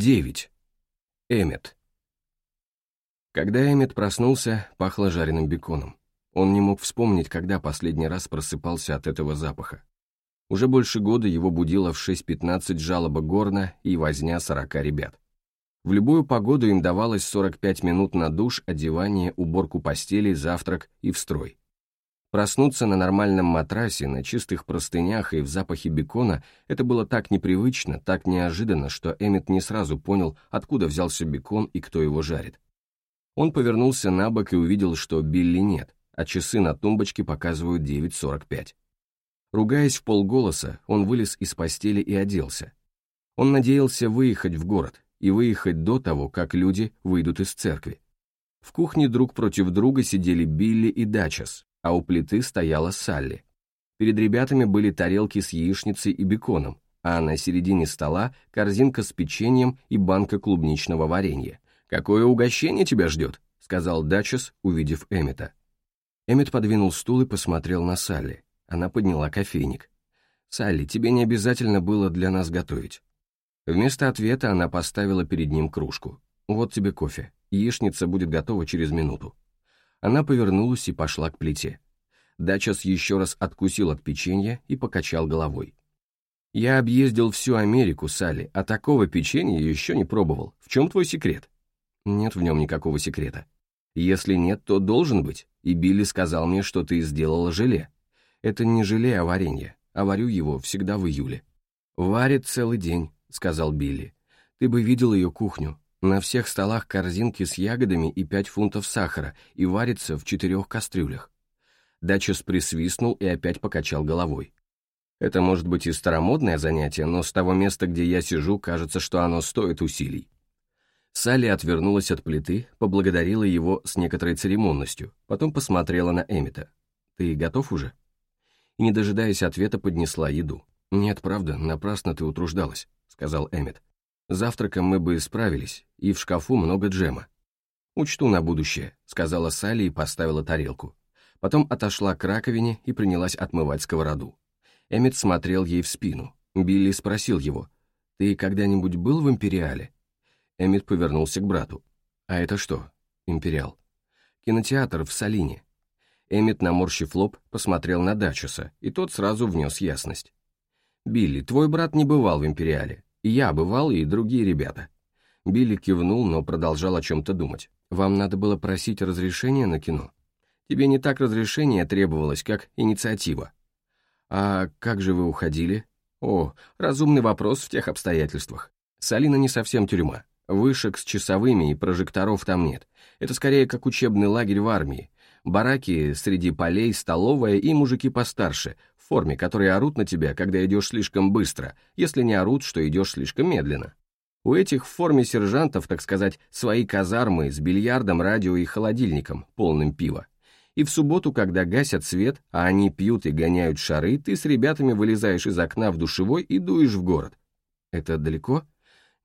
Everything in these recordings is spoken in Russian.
9. Эммет. Когда Эммет проснулся, пахло жареным беконом. Он не мог вспомнить, когда последний раз просыпался от этого запаха. Уже больше года его будило в 6.15 жалоба горна и возня 40 ребят. В любую погоду им давалось 45 минут на душ, одевание, уборку постели, завтрак и в строй. Проснуться на нормальном матрасе, на чистых простынях и в запахе бекона – это было так непривычно, так неожиданно, что Эммет не сразу понял, откуда взялся бекон и кто его жарит. Он повернулся на бок и увидел, что Билли нет, а часы на тумбочке показывают 9.45. Ругаясь в полголоса, он вылез из постели и оделся. Он надеялся выехать в город, и выехать до того, как люди выйдут из церкви. В кухне друг против друга сидели Билли и Дачес, а у плиты стояла Салли. Перед ребятами были тарелки с яичницей и беконом, а на середине стола корзинка с печеньем и банка клубничного варенья. «Какое угощение тебя ждет?» — сказал Дачес, увидев Эммета. Эммет подвинул стул и посмотрел на Салли. Она подняла кофейник. «Салли, тебе не обязательно было для нас готовить». Вместо ответа она поставила перед ним кружку. «Вот тебе кофе. Яичница будет готова через минуту». Она повернулась и пошла к плите. Дачес еще раз откусил от печенья и покачал головой. «Я объездил всю Америку, Салли, а такого печенья еще не пробовал. В чем твой секрет?» «Нет в нем никакого секрета. Если нет, то должен быть, и Билли сказал мне, что ты сделала желе. Это не желе, а варенье, а варю его всегда в июле». «Варит целый день», — сказал Билли. «Ты бы видел ее кухню. На всех столах корзинки с ягодами и пять фунтов сахара, и варится в четырех кастрюлях. Дачес присвистнул и опять покачал головой. Это может быть и старомодное занятие, но с того места, где я сижу, кажется, что оно стоит усилий. Салли отвернулась от плиты, поблагодарила его с некоторой церемонностью, потом посмотрела на Эмита. «Ты готов уже?» И, не дожидаясь ответа, поднесла еду. «Нет, правда, напрасно ты утруждалась», — сказал Эмит. Завтраком мы бы справились, и в шкафу много джема. «Учту на будущее», — сказала Салли и поставила тарелку. Потом отошла к раковине и принялась отмывать сковороду. Эммет смотрел ей в спину. Билли спросил его, «Ты когда-нибудь был в Империале?» Эммет повернулся к брату. «А это что, Империал?» «Кинотеатр в Салине». Эммет, наморщив лоб, посмотрел на Дачуса, и тот сразу внес ясность. «Билли, твой брат не бывал в Империале. Я бывал, и другие ребята. Билли кивнул, но продолжал о чем-то думать. «Вам надо было просить разрешения на кино? Тебе не так разрешение требовалось, как инициатива. А как же вы уходили? О, разумный вопрос в тех обстоятельствах. Салина не совсем тюрьма. Вышек с часовыми и прожекторов там нет. Это скорее как учебный лагерь в армии. Бараки среди полей, столовая и мужики постарше, форме, которые орут на тебя, когда идешь слишком быстро, если не орут, что идешь слишком медленно. У этих в форме сержантов, так сказать, свои казармы с бильярдом, радио и холодильником, полным пива. И в субботу, когда гасят свет, а они пьют и гоняют шары, ты с ребятами вылезаешь из окна в душевой и дуешь в город. Это далеко?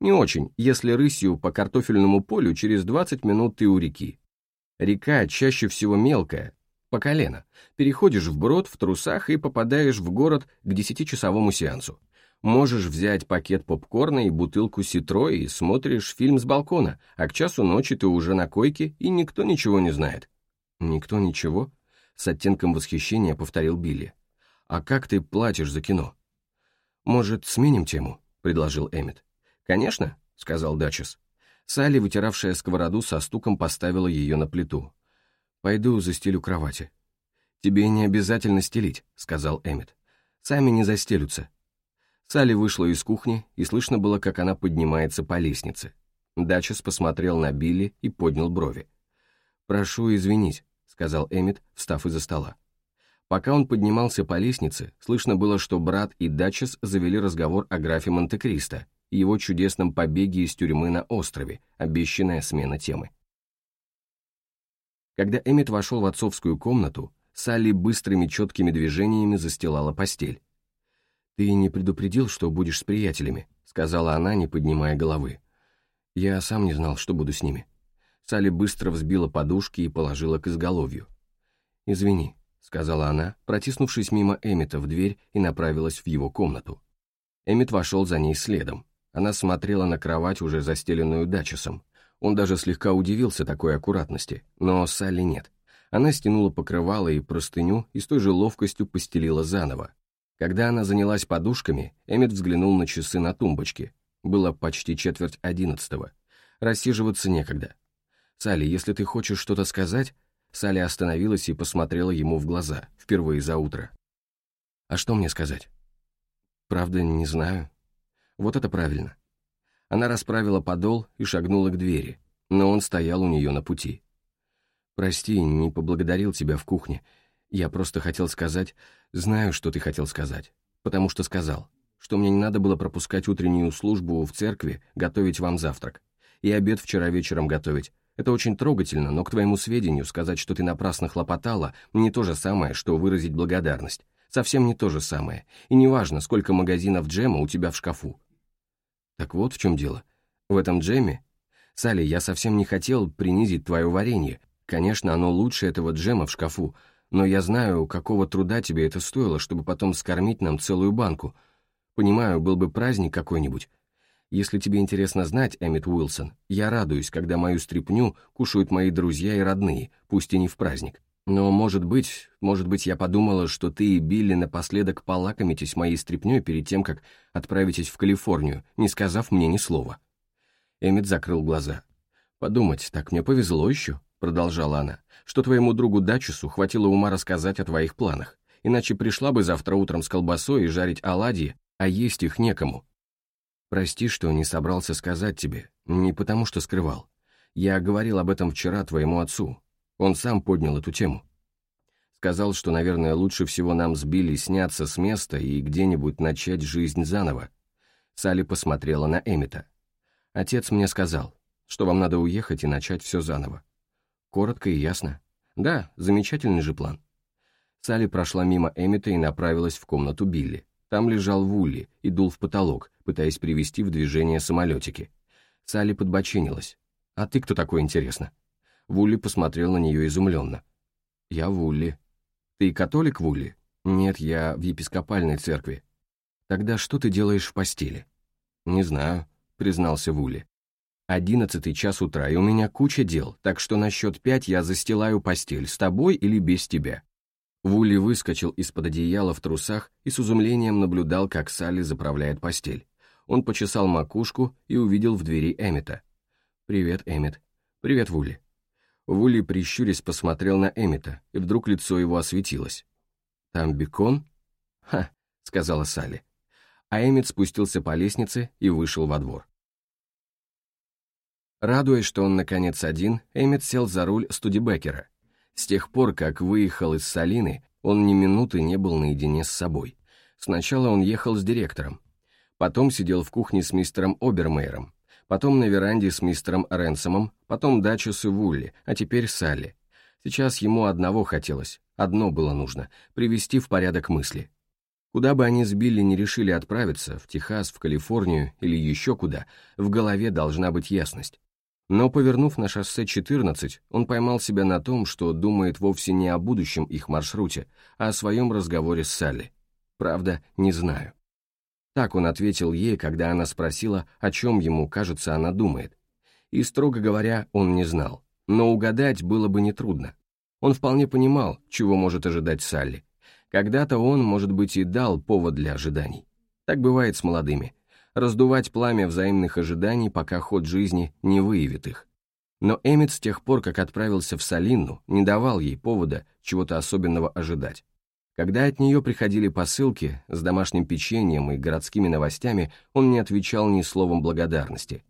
Не очень, если рысью по картофельному полю через 20 минут ты у реки. Река чаще всего мелкая, по колено. Переходишь вброд в трусах и попадаешь в город к десятичасовому сеансу. Можешь взять пакет попкорна и бутылку ситро и смотришь фильм с балкона, а к часу ночи ты уже на койке, и никто ничего не знает. «Никто ничего?» — с оттенком восхищения повторил Билли. «А как ты платишь за кино?» «Может, сменим тему?» — предложил Эммет. «Конечно», — сказал Дачес. Салли, вытиравшая сковороду, со стуком поставила ее на плиту. «Пойду застелю кровати». «Тебе не обязательно стелить», — сказал Эммет. «Сами не застелются». Салли вышла из кухни, и слышно было, как она поднимается по лестнице. Дачес посмотрел на Билли и поднял брови. «Прошу извинить», — сказал Эммет, встав из-за стола. Пока он поднимался по лестнице, слышно было, что брат и Дачес завели разговор о графе Монте-Кристо и его чудесном побеге из тюрьмы на острове, обещанная смена темы. Когда Эммет вошел в отцовскую комнату, Салли быстрыми четкими движениями застилала постель. «Ты не предупредил, что будешь с приятелями», — сказала она, не поднимая головы. «Я сам не знал, что буду с ними». Салли быстро взбила подушки и положила к изголовью. «Извини», — сказала она, протиснувшись мимо Эммета в дверь и направилась в его комнату. Эммет вошел за ней следом. Она смотрела на кровать, уже застеленную дачесом. Он даже слегка удивился такой аккуратности, но Салли нет. Она стянула покрывало и простыню и с той же ловкостью постелила заново. Когда она занялась подушками, Эммет взглянул на часы на тумбочке. Было почти четверть одиннадцатого. Рассиживаться некогда. «Салли, если ты хочешь что-то сказать...» Салли остановилась и посмотрела ему в глаза, впервые за утро. «А что мне сказать?» «Правда, не знаю». «Вот это правильно». Она расправила подол и шагнула к двери, но он стоял у нее на пути. «Прости, не поблагодарил тебя в кухне. Я просто хотел сказать... Знаю, что ты хотел сказать. Потому что сказал, что мне не надо было пропускать утреннюю службу в церкви, готовить вам завтрак. И обед вчера вечером готовить. Это очень трогательно, но, к твоему сведению, сказать, что ты напрасно хлопотала, не то же самое, что выразить благодарность. Совсем не то же самое. И неважно, сколько магазинов джема у тебя в шкафу. Так вот в чем дело. В этом джеме... Салли, я совсем не хотел принизить твое варенье, Конечно, оно лучше этого джема в шкафу, но я знаю, какого труда тебе это стоило, чтобы потом скормить нам целую банку. Понимаю, был бы праздник какой-нибудь. Если тебе интересно знать, Эммит Уилсон, я радуюсь, когда мою стряпню кушают мои друзья и родные, пусть и не в праздник. Но, может быть, может быть, я подумала, что ты и Билли напоследок полакомитесь моей стряпнёй перед тем, как отправитесь в Калифорнию, не сказав мне ни слова. Эммит закрыл глаза. Подумать, так мне повезло еще продолжала она, что твоему другу Дачесу хватило ума рассказать о твоих планах, иначе пришла бы завтра утром с колбасой и жарить оладьи, а есть их некому. Прости, что не собрался сказать тебе, не потому что скрывал. Я говорил об этом вчера твоему отцу. Он сам поднял эту тему. Сказал, что, наверное, лучше всего нам с Билли сняться с места и где-нибудь начать жизнь заново. Салли посмотрела на Эмита. Отец мне сказал, что вам надо уехать и начать все заново. Коротко и ясно. Да, замечательный же план. Салли прошла мимо Эммета и направилась в комнату Билли. Там лежал Вулли и дул в потолок, пытаясь привести в движение самолетики. Салли подбочинилась. «А ты кто такой, интересно?» Вулли посмотрел на нее изумленно. «Я Вулли». «Ты католик, Вулли?» «Нет, я в епископальной церкви». «Тогда что ты делаешь в постели?» «Не знаю», — признался Вулли. Одиннадцатый час утра, и у меня куча дел, так что на счет пять я застилаю постель, с тобой или без тебя». Вули выскочил из-под одеяла в трусах и с изумлением наблюдал, как Салли заправляет постель. Он почесал макушку и увидел в двери Эммета. «Привет, Эммет». «Привет, Вули». Вули, прищурясь, посмотрел на Эммета, и вдруг лицо его осветилось. «Там бекон?» «Ха», — сказала Салли. А Эммет спустился по лестнице и вышел во двор. Радуясь, что он наконец один, Эммет сел за руль Студибекера. С тех пор, как выехал из Салины, он ни минуты не был наедине с собой. Сначала он ехал с директором, потом сидел в кухне с мистером Обермейером, потом на веранде с мистером Ренсомом, потом Дачус и Вулли, а теперь Салли. Сейчас ему одного хотелось, одно было нужно — привести в порядок мысли. Куда бы они с Билли не решили отправиться, в Техас, в Калифорнию или еще куда, в голове должна быть ясность. Но, повернув на шоссе 14, он поймал себя на том, что думает вовсе не о будущем их маршруте, а о своем разговоре с Салли. Правда, не знаю. Так он ответил ей, когда она спросила, о чем ему, кажется, она думает. И, строго говоря, он не знал. Но угадать было бы нетрудно. Он вполне понимал, чего может ожидать Салли. Когда-то он, может быть, и дал повод для ожиданий. Так бывает с молодыми раздувать пламя взаимных ожиданий, пока ход жизни не выявит их. Но Эммет с тех пор, как отправился в Салинну, не давал ей повода чего-то особенного ожидать. Когда от нее приходили посылки с домашним печеньем и городскими новостями, он не отвечал ни словом благодарности.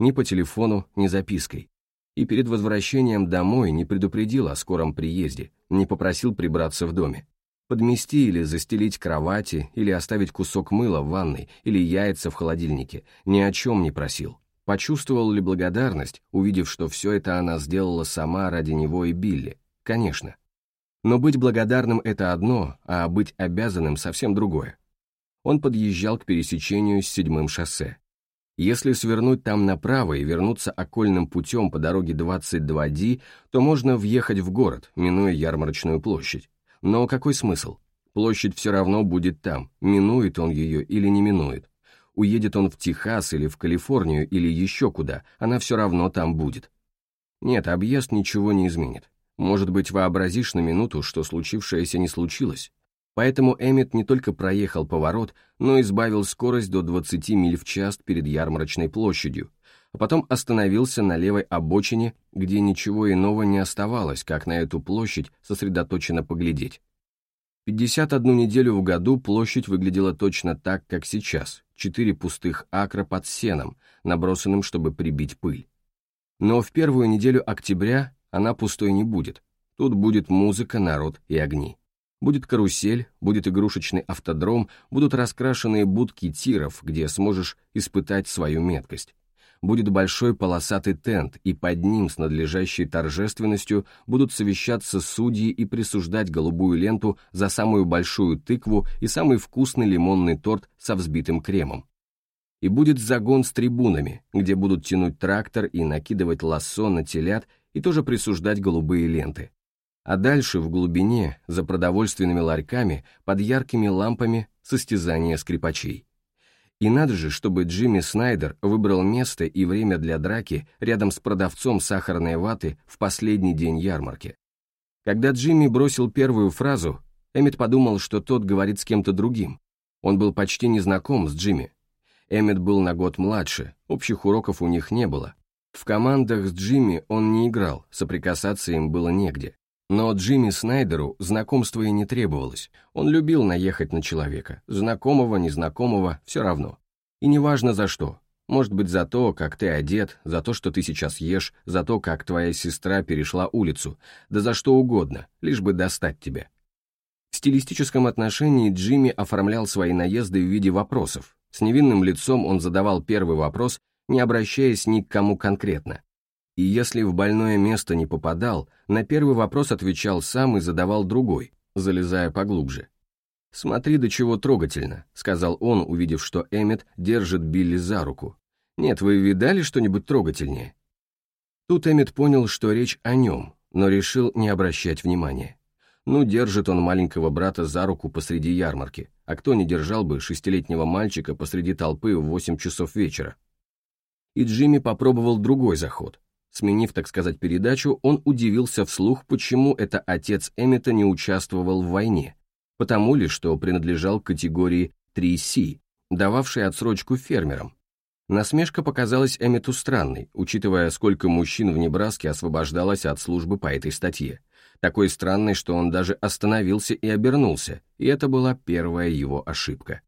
Ни по телефону, ни запиской. И перед возвращением домой не предупредил о скором приезде, не попросил прибраться в доме подмести или застелить кровати, или оставить кусок мыла в ванной, или яйца в холодильнике, ни о чем не просил. Почувствовал ли благодарность, увидев, что все это она сделала сама ради него и Билли? Конечно. Но быть благодарным — это одно, а быть обязанным — совсем другое. Он подъезжал к пересечению с седьмым шоссе. Если свернуть там направо и вернуться окольным путем по дороге 22D, то можно въехать в город, минуя ярмарочную площадь. Но какой смысл? Площадь все равно будет там, минует он ее или не минует. Уедет он в Техас или в Калифорнию или еще куда, она все равно там будет. Нет, объезд ничего не изменит. Может быть, вообразишь на минуту, что случившееся не случилось. Поэтому Эммет не только проехал поворот, но и сбавил скорость до 20 миль в час перед ярмарочной площадью, а потом остановился на левой обочине, где ничего иного не оставалось, как на эту площадь сосредоточенно поглядеть. 51 неделю в году площадь выглядела точно так, как сейчас, четыре пустых акра под сеном, набросанным, чтобы прибить пыль. Но в первую неделю октября она пустой не будет. Тут будет музыка, народ и огни. Будет карусель, будет игрушечный автодром, будут раскрашенные будки тиров, где сможешь испытать свою меткость будет большой полосатый тент, и под ним с надлежащей торжественностью будут совещаться судьи и присуждать голубую ленту за самую большую тыкву и самый вкусный лимонный торт со взбитым кремом. И будет загон с трибунами, где будут тянуть трактор и накидывать лассо на телят и тоже присуждать голубые ленты. А дальше, в глубине, за продовольственными ларьками, под яркими лампами, состязания скрипачей. И надо же, чтобы Джимми Снайдер выбрал место и время для драки рядом с продавцом сахарной ваты в последний день ярмарки. Когда Джимми бросил первую фразу, Эммет подумал, что тот говорит с кем-то другим. Он был почти не знаком с Джимми. Эммет был на год младше, общих уроков у них не было. В командах с Джимми он не играл, соприкасаться им было негде. Но Джимми Снайдеру знакомства и не требовалось. Он любил наехать на человека, знакомого, незнакомого, все равно. И неважно за что. Может быть, за то, как ты одет, за то, что ты сейчас ешь, за то, как твоя сестра перешла улицу, да за что угодно, лишь бы достать тебя. В стилистическом отношении Джимми оформлял свои наезды в виде вопросов. С невинным лицом он задавал первый вопрос, не обращаясь ни к кому конкретно и если в больное место не попадал, на первый вопрос отвечал сам и задавал другой, залезая поглубже. «Смотри, до чего трогательно», — сказал он, увидев, что Эммет держит Билли за руку. «Нет, вы видали что-нибудь трогательнее?» Тут Эммет понял, что речь о нем, но решил не обращать внимания. Ну, держит он маленького брата за руку посреди ярмарки, а кто не держал бы шестилетнего мальчика посреди толпы в восемь часов вечера? И Джимми попробовал другой заход — Сменив, так сказать, передачу, он удивился вслух, почему это отец Эммета не участвовал в войне. Потому ли, что принадлежал к категории 3C, дававшей отсрочку фермерам. Насмешка показалась Эммету странной, учитывая, сколько мужчин в Небраске освобождалось от службы по этой статье. Такой странной, что он даже остановился и обернулся, и это была первая его ошибка.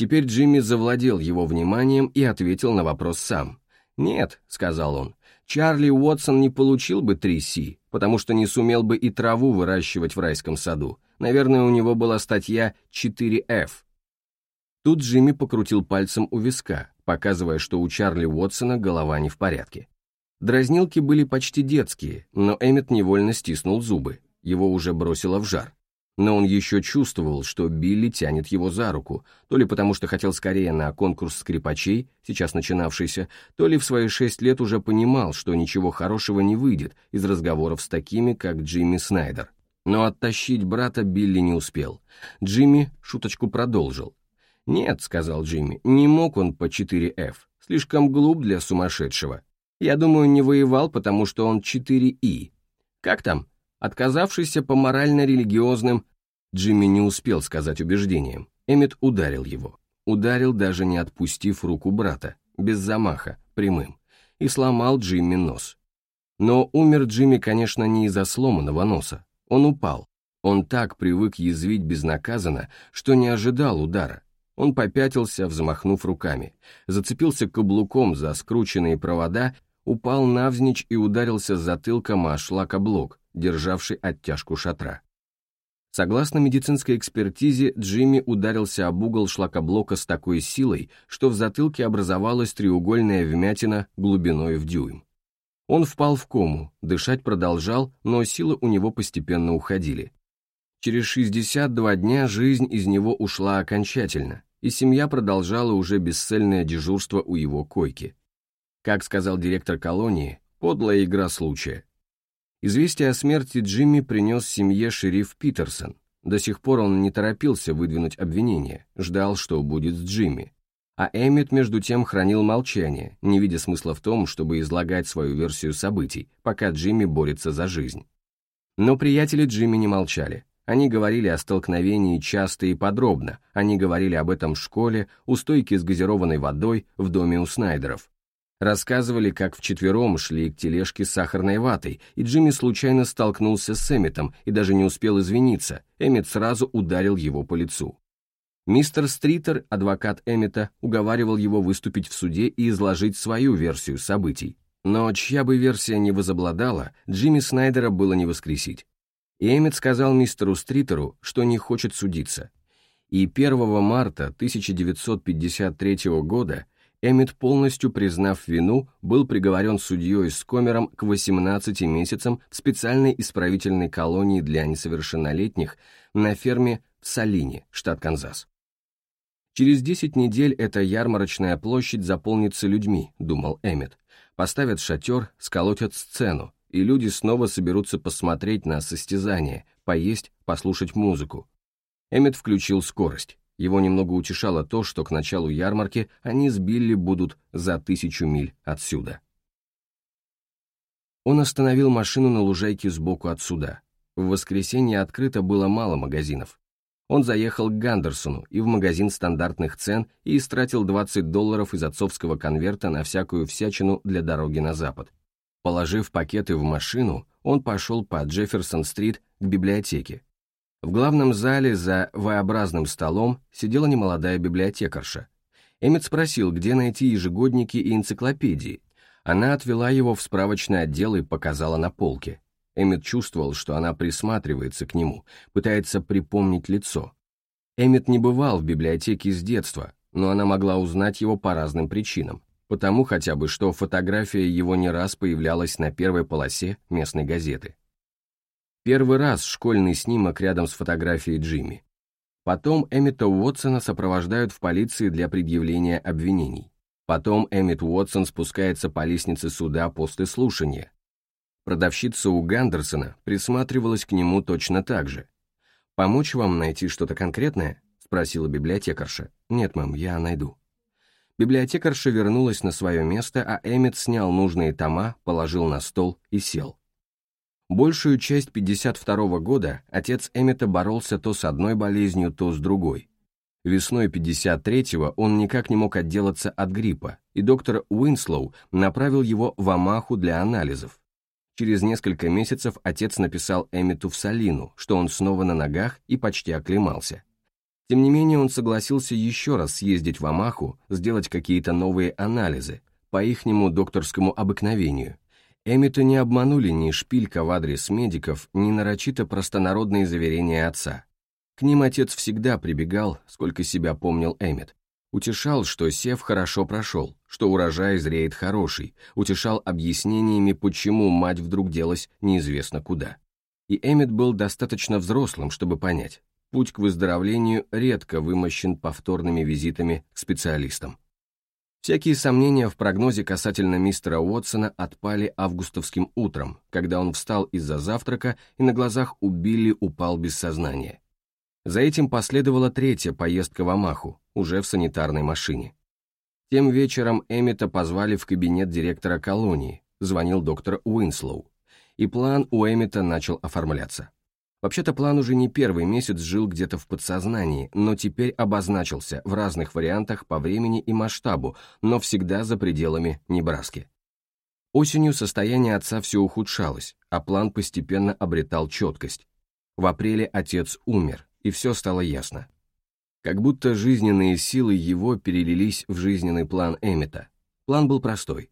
Теперь Джимми завладел его вниманием и ответил на вопрос сам. «Нет», — сказал он, Чарли Уотсон не получил бы 3С, потому что не сумел бы и траву выращивать в райском саду. Наверное, у него была статья 4F. Тут Джимми покрутил пальцем у виска, показывая, что у Чарли Уотсона голова не в порядке. Дразнилки были почти детские, но Эммет невольно стиснул зубы, его уже бросило в жар но он еще чувствовал, что Билли тянет его за руку, то ли потому что хотел скорее на конкурс скрипачей, сейчас начинавшийся, то ли в свои шесть лет уже понимал, что ничего хорошего не выйдет из разговоров с такими, как Джимми Снайдер. Но оттащить брата Билли не успел. Джимми шуточку продолжил. «Нет», — сказал Джимми, — «не мог он по 4F, слишком глуп для сумасшедшего. Я думаю, не воевал, потому что он 4И. Как там? Отказавшийся по морально-религиозным Джимми не успел сказать убеждением. Эммет ударил его. Ударил, даже не отпустив руку брата, без замаха, прямым, и сломал Джимми нос. Но умер Джимми, конечно, не из-за сломанного носа. Он упал. Он так привык язвить безнаказанно, что не ожидал удара. Он попятился, взмахнув руками, зацепился каблуком за скрученные провода, упал навзничь и ударился затылком о шлакоблок, державший оттяжку шатра. Согласно медицинской экспертизе, Джимми ударился об угол шлакоблока с такой силой, что в затылке образовалась треугольная вмятина глубиной в дюйм. Он впал в кому, дышать продолжал, но силы у него постепенно уходили. Через 62 дня жизнь из него ушла окончательно, и семья продолжала уже бесцельное дежурство у его койки. Как сказал директор колонии, подлая игра случая. Известие о смерти Джимми принес семье шериф Питерсон. До сих пор он не торопился выдвинуть обвинение, ждал, что будет с Джимми. а Эммет между тем хранил молчание, не видя смысла в том, чтобы излагать свою версию событий, пока Джимми борется за жизнь. Но приятели Джимми не молчали. Они говорили о столкновении часто и подробно, они говорили об этом в школе, у стойки с газированной водой, в доме у Снайдеров. Рассказывали, как вчетвером шли к тележке с сахарной ватой, и Джимми случайно столкнулся с Эмметом и даже не успел извиниться, Эммет сразу ударил его по лицу. Мистер Стритер, адвокат Эммета, уговаривал его выступить в суде и изложить свою версию событий. Но чья бы версия не возобладала, Джимми Снайдера было не воскресить. И Эммет сказал мистеру Стритеру, что не хочет судиться. И 1 марта 1953 года Эммет, полностью признав вину, был приговорен судьей с Комером к 18 месяцам в специальной исправительной колонии для несовершеннолетних на ферме в Салине, штат Канзас. Через 10 недель эта ярмарочная площадь заполнится людьми, думал Эммет. Поставят шатер, сколотят сцену, и люди снова соберутся посмотреть на состязание, поесть, послушать музыку. Эммет включил скорость. Его немного утешало то, что к началу ярмарки они с Билли будут за тысячу миль отсюда. Он остановил машину на лужайке сбоку от суда. В воскресенье открыто было мало магазинов. Он заехал к Гандерсону и в магазин стандартных цен и истратил 20 долларов из отцовского конверта на всякую всячину для дороги на запад. Положив пакеты в машину, он пошел по Джефферсон-стрит к библиотеке. В главном зале за V-образным столом сидела немолодая библиотекарша. Эммет спросил, где найти ежегодники и энциклопедии. Она отвела его в справочный отдел и показала на полке. Эммет чувствовал, что она присматривается к нему, пытается припомнить лицо. Эммет не бывал в библиотеке с детства, но она могла узнать его по разным причинам. Потому хотя бы, что фотография его не раз появлялась на первой полосе местной газеты. Первый раз школьный снимок рядом с фотографией Джимми. Потом Эммета Уотсона сопровождают в полиции для предъявления обвинений. Потом Эммет Уотсон спускается по лестнице суда после слушания, Продавщица у Гандерсона присматривалась к нему точно так же. «Помочь вам найти что-то конкретное?» — спросила библиотекарша. «Нет, мэм, я найду». Библиотекарша вернулась на свое место, а Эммет снял нужные тома, положил на стол и сел. Большую часть 52 -го года отец Эммета боролся то с одной болезнью, то с другой. Весной 53-го он никак не мог отделаться от гриппа, и доктор Уинслоу направил его в Омаху для анализов. Через несколько месяцев отец написал Эммету в Салину, что он снова на ногах и почти оклемался. Тем не менее он согласился еще раз съездить в Амаху, сделать какие-то новые анализы, по ихнему докторскому обыкновению. Эммета не обманули ни шпилька в адрес медиков, ни нарочито простонародные заверения отца. К ним отец всегда прибегал, сколько себя помнил Эммет. Утешал, что сев хорошо прошел, что урожай зреет хороший, утешал объяснениями, почему мать вдруг делась неизвестно куда. И Эммет был достаточно взрослым, чтобы понять, путь к выздоровлению редко вымощен повторными визитами к специалистам. Всякие сомнения в прогнозе касательно мистера Уотсона отпали августовским утром, когда он встал из-за завтрака и на глазах у Билли упал без сознания. За этим последовала третья поездка в Омаху, уже в санитарной машине. Тем вечером Эммета позвали в кабинет директора колонии, звонил доктор Уинслоу, и план у Эммета начал оформляться. Вообще-то план уже не первый месяц жил где-то в подсознании, но теперь обозначился в разных вариантах по времени и масштабу, но всегда за пределами Небраски. Осенью состояние отца все ухудшалось, а план постепенно обретал четкость. В апреле отец умер, и все стало ясно. Как будто жизненные силы его перелились в жизненный план Эммета. План был простой.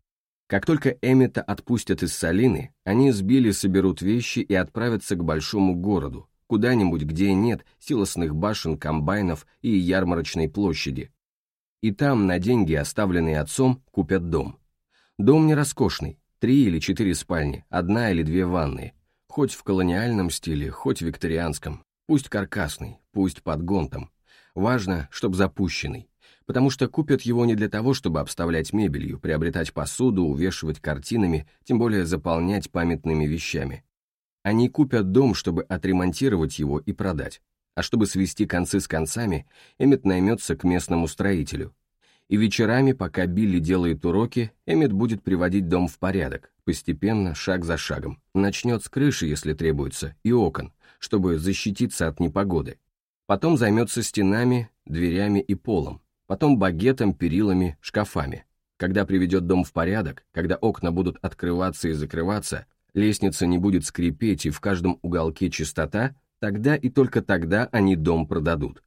Как только Эммета отпустят из Салины, они с Билли соберут вещи и отправятся к большому городу, куда-нибудь, где нет силосных башен, комбайнов и ярмарочной площади. И там на деньги, оставленные отцом, купят дом. Дом не роскошный, три или четыре спальни, одна или две ванны, хоть в колониальном стиле, хоть в викторианском, Пусть каркасный, пусть под гонтом. Важно, чтоб запущенный. Потому что купят его не для того, чтобы обставлять мебелью, приобретать посуду, увешивать картинами, тем более заполнять памятными вещами. Они купят дом, чтобы отремонтировать его и продать. А чтобы свести концы с концами, Эммет наймется к местному строителю. И вечерами, пока Билли делает уроки, Эммет будет приводить дом в порядок, постепенно, шаг за шагом. Начнет с крыши, если требуется, и окон, чтобы защититься от непогоды. Потом займется стенами, дверями и полом. Потом багетом, перилами, шкафами. Когда приведет дом в порядок, когда окна будут открываться и закрываться, лестница не будет скрипеть и в каждом уголке чистота, тогда и только тогда они дом продадут.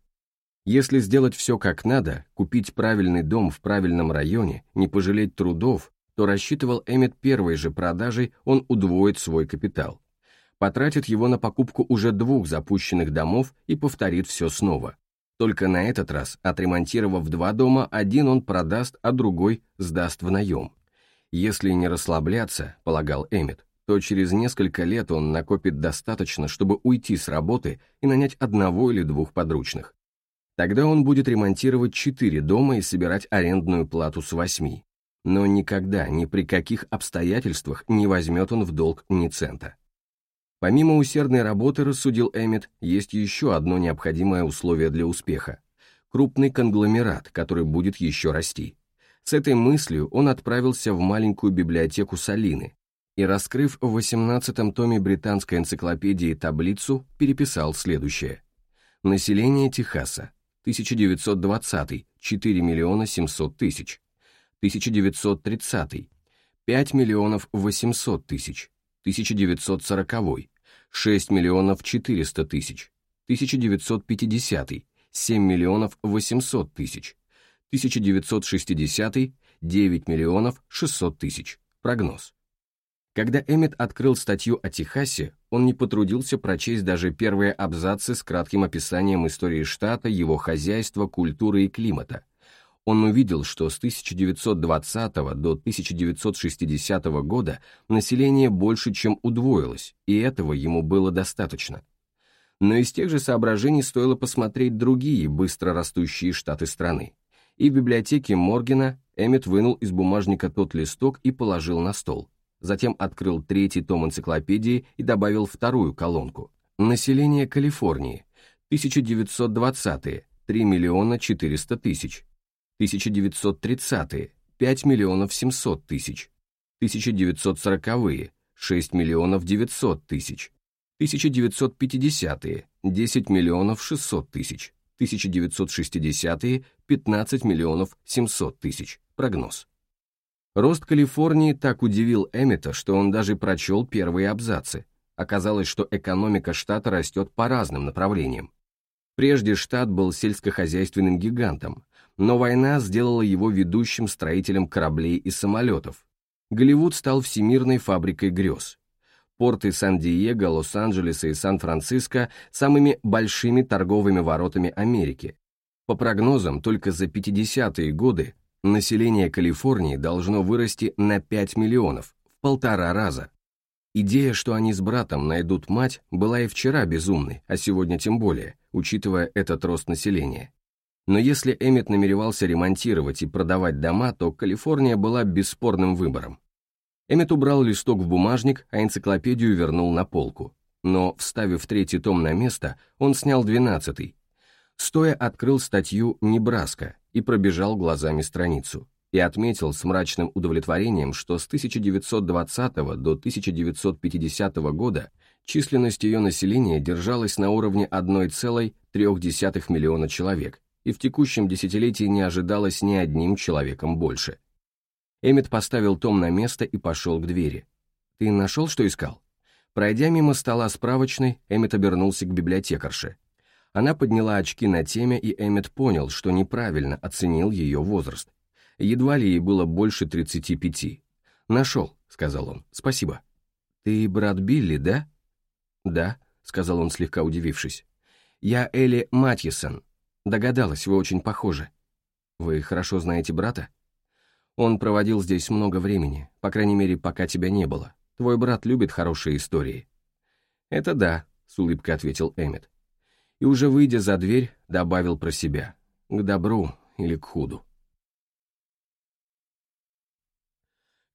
Если сделать все как надо, купить правильный дом в правильном районе, не пожалеть трудов, то рассчитывал Эммет первой же продажей, он удвоит свой капитал. Потратит его на покупку уже двух запущенных домов и повторит все снова. Только на этот раз, отремонтировав два дома, один он продаст, а другой сдаст в наем. Если не расслабляться, полагал Эммет, то через несколько лет он накопит достаточно, чтобы уйти с работы и нанять одного или двух подручных. Тогда он будет ремонтировать четыре дома и собирать арендную плату с восьми. Но никогда, ни при каких обстоятельствах не возьмет он в долг ни цента. Помимо усердной работы, рассудил Эммет, есть еще одно необходимое условие для успеха – крупный конгломерат, который будет еще расти. С этой мыслью он отправился в маленькую библиотеку Салины и, раскрыв в 18-м томе британской энциклопедии таблицу, переписал следующее. Население Техаса. 1920 – 4 миллиона 700 тысяч, 1930 – 5 миллионов 800 тысяч, 1940 – 6 миллионов 400 тысяч, 1950 – 7 миллионов 800 тысяч, 1960 – 9 миллионов 600 тысяч. Прогноз. Когда Эммет открыл статью о Техасе, он не потрудился прочесть даже первые абзацы с кратким описанием истории штата, его хозяйства, культуры и климата. Он увидел, что с 1920 до 1960 года население больше, чем удвоилось, и этого ему было достаточно. Но из тех же соображений стоило посмотреть другие быстро растущие штаты страны. И в библиотеке Моргена Эммет вынул из бумажника тот листок и положил на стол затем открыл третий том энциклопедии и добавил вторую колонку. Население Калифорнии. 1920-е – 3 миллиона 400 тысяч. 1930-е – 5 миллионов 700 тысяч. 1940-е – 6 миллионов 900 тысяч. 1950-е – 10 миллионов 600 тысяч. 1960-е – 15 миллионов 700 тысяч. Прогноз. Рост Калифорнии так удивил Эммета, что он даже прочел первые абзацы. Оказалось, что экономика штата растет по разным направлениям. Прежде штат был сельскохозяйственным гигантом, но война сделала его ведущим строителем кораблей и самолетов. Голливуд стал всемирной фабрикой грез. Порты Сан-Диего, Лос-Анджелеса и Сан-Франциско самыми большими торговыми воротами Америки. По прогнозам, только за 50-е годы Население Калифорнии должно вырасти на 5 миллионов, в полтора раза. Идея, что они с братом найдут мать, была и вчера безумной, а сегодня тем более, учитывая этот рост населения. Но если Эммет намеревался ремонтировать и продавать дома, то Калифорния была бесспорным выбором. Эммет убрал листок в бумажник, а энциклопедию вернул на полку. Но, вставив третий том на место, он снял двенадцатый. Стоя открыл статью «Небраска», и пробежал глазами страницу, и отметил с мрачным удовлетворением, что с 1920 до 1950 года численность ее населения держалась на уровне 1,3 миллиона человек, и в текущем десятилетии не ожидалось ни одним человеком больше. Эммет поставил том на место и пошел к двери. «Ты нашел, что искал?» Пройдя мимо стола справочной, Эммет обернулся к библиотекарше. Она подняла очки на теме, и Эммет понял, что неправильно оценил ее возраст. Едва ли ей было больше 35. «Нашел», — сказал он, — «спасибо». «Ты брат Билли, да?» «Да», — сказал он, слегка удивившись. «Я Элли Матьесон. Догадалась, вы очень похожи. Вы хорошо знаете брата?» «Он проводил здесь много времени, по крайней мере, пока тебя не было. Твой брат любит хорошие истории». «Это да», — с улыбкой ответил Эммет и уже выйдя за дверь, добавил про себя «к добру или к худу».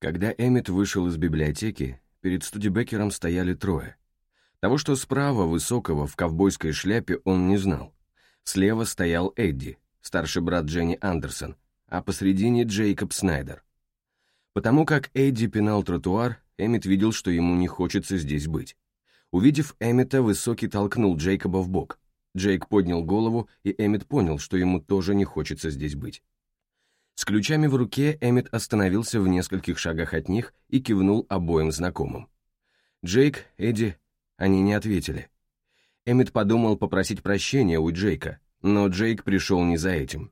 Когда Эммет вышел из библиотеки, перед Студебекером стояли трое. Того, что справа, высокого, в ковбойской шляпе, он не знал. Слева стоял Эдди, старший брат Дженни Андерсон, а посредине Джейкоб Снайдер. Потому как Эдди пинал тротуар, Эммет видел, что ему не хочется здесь быть. Увидев Эммета, Высокий толкнул Джейкоба в бок. Джейк поднял голову, и Эммет понял, что ему тоже не хочется здесь быть. С ключами в руке Эммет остановился в нескольких шагах от них и кивнул обоим знакомым. Джейк, Эдди, они не ответили. Эммет подумал попросить прощения у Джейка, но Джейк пришел не за этим.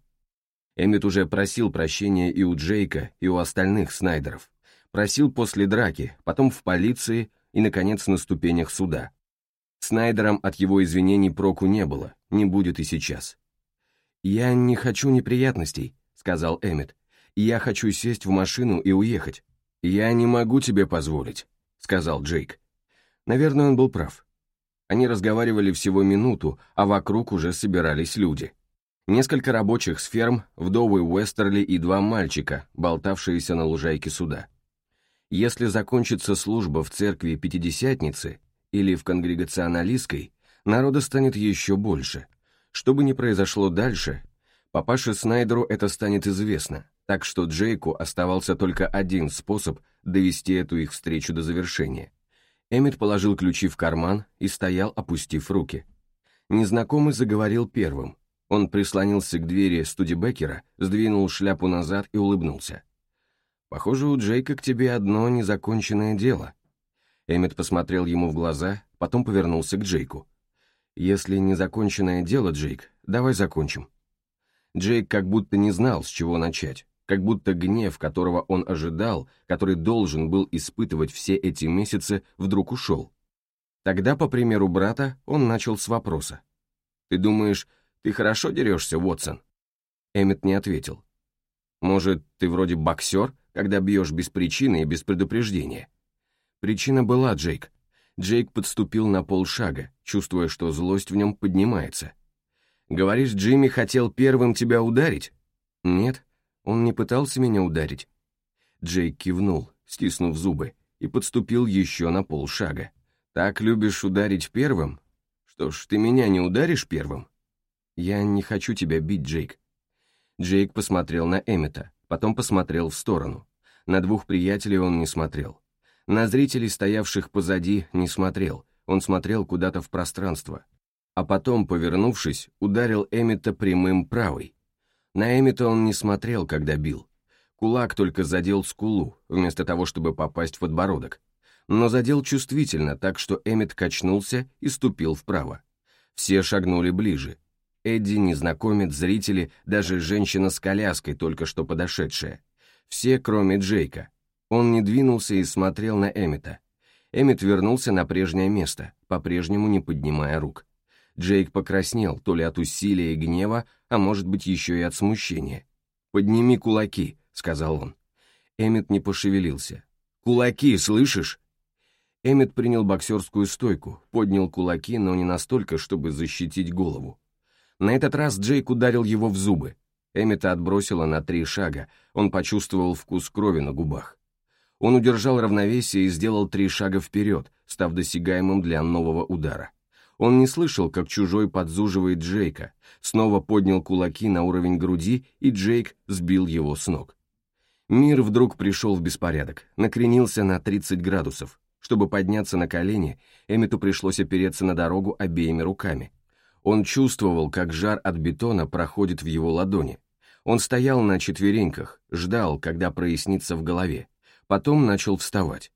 Эммет уже просил прощения и у Джейка, и у остальных Снайдеров. Просил после драки, потом в полиции и, наконец, на ступенях суда. Снайдерам от его извинений проку не было, не будет и сейчас. «Я не хочу неприятностей», — сказал Эммет. «Я хочу сесть в машину и уехать». «Я не могу тебе позволить», — сказал Джейк. Наверное, он был прав. Они разговаривали всего минуту, а вокруг уже собирались люди. Несколько рабочих с ферм, вдовы Уэстерли и два мальчика, болтавшиеся на лужайке суда. Если закончится служба в церкви Пятидесятницы или в конгрегационалистской, народа станет еще больше. Что бы ни произошло дальше, папаше Снайдеру это станет известно, так что Джейку оставался только один способ довести эту их встречу до завершения. Эммет положил ключи в карман и стоял, опустив руки. Незнакомый заговорил первым, он прислонился к двери Студебекера, сдвинул шляпу назад и улыбнулся. «Похоже, у Джейка к тебе одно незаконченное дело». Эммет посмотрел ему в глаза, потом повернулся к Джейку. «Если незаконченное дело, Джейк, давай закончим». Джейк как будто не знал, с чего начать, как будто гнев, которого он ожидал, который должен был испытывать все эти месяцы, вдруг ушел. Тогда, по примеру брата, он начал с вопроса. «Ты думаешь, «Ты хорошо дерешься, Уотсон?» Эммет не ответил. «Может, ты вроде боксер, когда бьешь без причины и без предупреждения?» Причина была, Джейк. Джейк подступил на полшага, чувствуя, что злость в нем поднимается. «Говоришь, Джимми хотел первым тебя ударить?» «Нет, он не пытался меня ударить». Джейк кивнул, стиснув зубы, и подступил еще на полшага. «Так любишь ударить первым? Что ж, ты меня не ударишь первым?» «Я не хочу тебя бить, Джейк». Джейк посмотрел на Эммета, потом посмотрел в сторону. На двух приятелей он не смотрел. На зрителей, стоявших позади, не смотрел, он смотрел куда-то в пространство. А потом, повернувшись, ударил Эммета прямым правой. На Эммета он не смотрел, когда бил. Кулак только задел скулу, вместо того, чтобы попасть в подбородок. Но задел чувствительно, так что Эммет качнулся и ступил вправо. Все шагнули ближе, Эдди, незнакомец, зрители, даже женщина с коляской, только что подошедшая. Все, кроме Джейка. Он не двинулся и смотрел на Эммета. Эммет вернулся на прежнее место, по-прежнему не поднимая рук. Джейк покраснел, то ли от усилия и гнева, а может быть еще и от смущения. «Подними кулаки», — сказал он. Эммет не пошевелился. «Кулаки, слышишь?» Эммет принял боксерскую стойку, поднял кулаки, но не настолько, чтобы защитить голову. На этот раз Джейк ударил его в зубы. Эммета отбросило на три шага, он почувствовал вкус крови на губах. Он удержал равновесие и сделал три шага вперед, став досягаемым для нового удара. Он не слышал, как чужой подзуживает Джейка, снова поднял кулаки на уровень груди, и Джейк сбил его с ног. Мир вдруг пришел в беспорядок, накренился на 30 градусов. Чтобы подняться на колени, Эммету пришлось опереться на дорогу обеими руками. Он чувствовал, как жар от бетона проходит в его ладони. Он стоял на четвереньках, ждал, когда прояснится в голове. Потом начал вставать.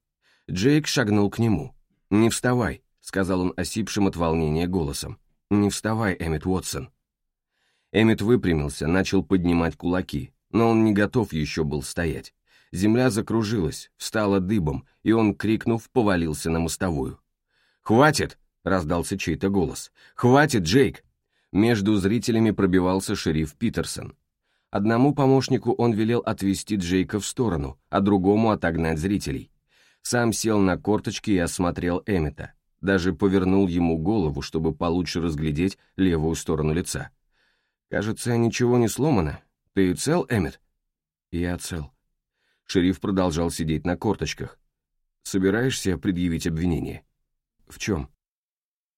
Джейк шагнул к нему. «Не вставай», — сказал он осипшим от волнения голосом. «Не вставай, Эммет Уотсон». Эммет выпрямился, начал поднимать кулаки, но он не готов еще был стоять. Земля закружилась, встала дыбом, и он, крикнув, повалился на мостовую. «Хватит!» — раздался чей-то голос. «Хватит, Джейк!» Между зрителями пробивался шериф Питерсон. Одному помощнику он велел отвести Джейка в сторону, а другому отогнать зрителей. Сам сел на корточки и осмотрел Эммета. Даже повернул ему голову, чтобы получше разглядеть левую сторону лица. «Кажется, ничего не сломано. Ты цел, Эммет?» «Я цел». Шериф продолжал сидеть на корточках. «Собираешься предъявить обвинение?» «В чем?»